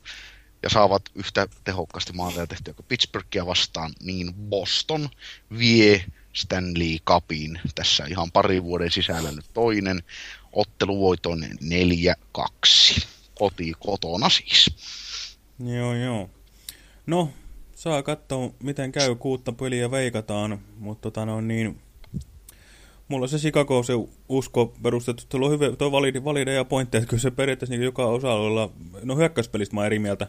ja saavat yhtä tehokkaasti maaleja tehtyä kuin Pittsburghia vastaan, niin Boston vie Stanley Cupin tässä ihan pari vuoden sisällä nyt toinen. Otteluvoiton 4-2. Koti kotona siis. Joo, joo. No, saa katsoa, miten käy. Kuutta peliä veikataan, mutta tota no niin... Mulla se Chicago, se usko perustettu, tuolla on hyvä, toi valide, valideja pointteja, että kyllä se periaatteessa niin joka osa-alueella, no hyökkäyspelistä mä eri mieltä,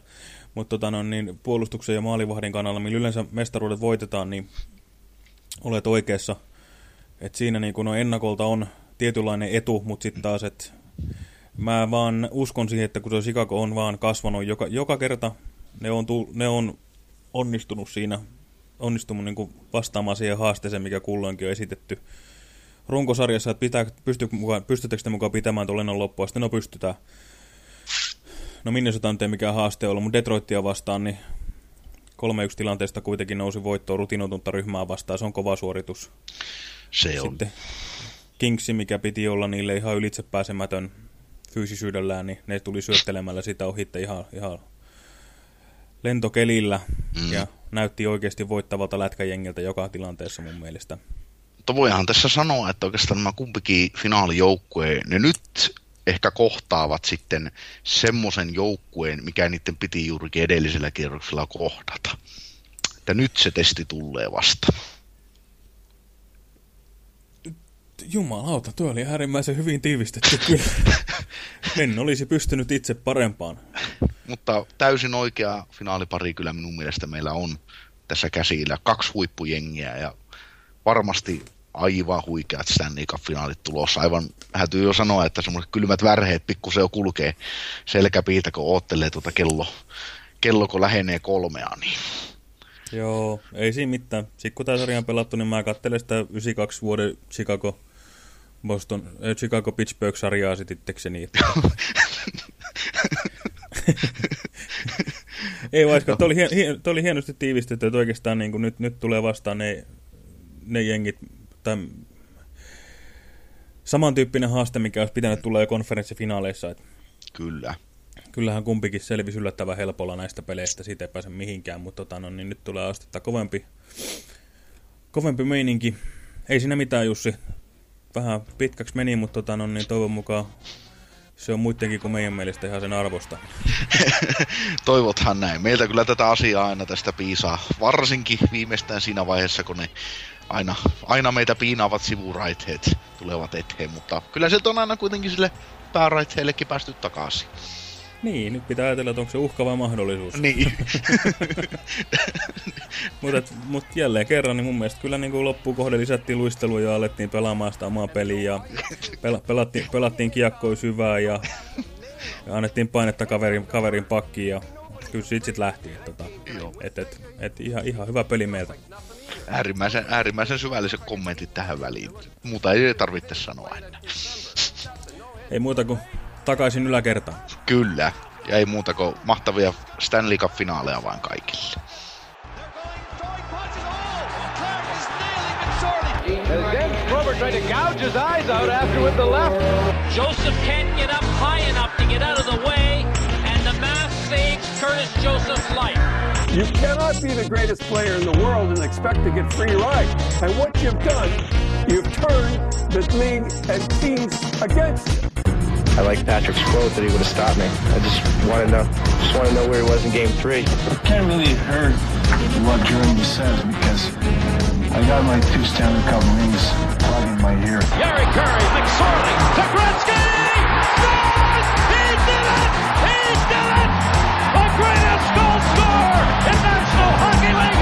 mutta tota no, niin puolustuksen ja maalivahdin kannalla, millä yleensä mestaruudet voitetaan, niin olet oikeassa. että siinä niin kun no ennakolta on tietynlainen etu, mutta sitten taas, että Mä vaan uskon siihen, että kun se Chicago on vaan kasvanut joka, joka kerta, ne on, tull, ne on onnistunut siinä, onnistunut niin kuin vastaamaan siihen haasteeseen, mikä kulloinkin on esitetty runkosarjassa, että pitää, pysty mukaan, pystyttekö te mukaan pitämään tuon lennon loppua, sitten no pystytään. No Minnesota nyt ei mikään haaste ollut, mutta Detroitia vastaan, niin 3-1 tilanteesta kuitenkin nousi voittoon rutinoitunta ryhmää vastaan, se on kova suoritus. Se on. Sitten Kingsi, mikä piti olla niille ihan ylitsepääsemätön fyysisyydellään, niin ne tuli syöttelemällä sitä ohitte ihan, ihan lentokelillä mm. ja näytti oikeasti voittavalta lätkäjengiltä joka tilanteessa mun mielestä. Mutta voihan tässä sanoa, että oikeastaan nämä kumpikin finaalijoukkue, ne nyt ehkä kohtaavat sitten semmoisen joukkueen, mikä niiden piti juurikin edellisellä kierroksella kohdata. Että nyt se testi tulee vasta. Jumalauta, tuo oli äärimmäisen hyvin tiivistetty kyllä. en olisi pystynyt itse parempaan. Mutta täysin oikea finaalipari kyllä minun mielestä meillä on tässä käsillä. Kaksi huippujengiä ja varmasti aivan huikeat Stanley Cup-finaalit tulossa. Aivan hätyy jo sanoa, että semmoiset kylmät värheet pikkusen jo kulkee selkäpiitä, kun oottelee tuota kello, kello kun lähenee kolmea, niin Joo, ei siinä mitään. Sitten kun tämä sarja on pelattu, niin mä katselen sitä 92 vuoden Chicago Boston, äh, Chicago Pittsburgh-sarjaa sitittekseni. Että... Ei vaikka, no. oli, hien, hien, oli hienosti tiivistetty, että oikeastaan niin kuin nyt, nyt tulee vastaan ne, ne jengit, tai samantyyppinen haaste, mikä olisi pitänyt tulla jo konferenssifinaaleissa. Että Kyllä. Kyllähän kumpikin selvisi yllättävän helpolla näistä peleistä, siitä ei pääse mihinkään, mutta tota, no, niin nyt tulee astetta kovempi, kovempi meininki. Ei siinä mitään, Jussi vähän pitkäksi meni, mutta tota, no, niin toivon mukaan se on muidenkin kuin meidän mielestä ihan sen arvosta. Toivothan näin. Meiltä kyllä tätä asiaa aina tästä piisaa, varsinkin viimeistään siinä vaiheessa, kun ne aina, aina meitä piinaavat sivuraiteet tulevat eteen, mutta kyllä sieltä on aina kuitenkin sille pääraiteellekin päästy takaisin. Niin, nyt pitää ajatella, että onko se uhka vai mahdollisuus. Niin. Mutta mut jälleen kerran, niin mun mielestä kyllä niin loppukohde lisättiin luistelua ja alettiin pelaamaan sitä omaa peliä ja pel pelattiin, pelattiin kiekkoa syvää ja, ja annettiin painetta kaverin, kaverin pakkiin ja kyllä siitä sitten lähti. Et, tota, et, et, et ihan, ihan hyvä peli meiltä. Äärimmäisen, äärimmäisen syvälliset kommentit tähän väliin. Muuta ei tarvitse sanoa enää. Ei muuta kuin takaisin yläkertaan. Kyllä. Ja ei muuta kuin mahtavia Stanley Cup-finaaleja vaan kaikille. Joseph can't get up high enough to get out of the way, and the math saves Curtis Joseph's life. You cannot be the greatest player in the world and expect to get free ride. And what you've done, you've turned the league and teams against you. I like Patrick's quote that he would have stopped me. I just want to know, just want to know where he was in Game Three. Can't really heard what Jeremy says because I got my two Stanley Cup rings plugged in my ear. Gary Curry, McSorley, to Gretzky, scores! He did it! He did it! The greatest goal scorer in National Hockey League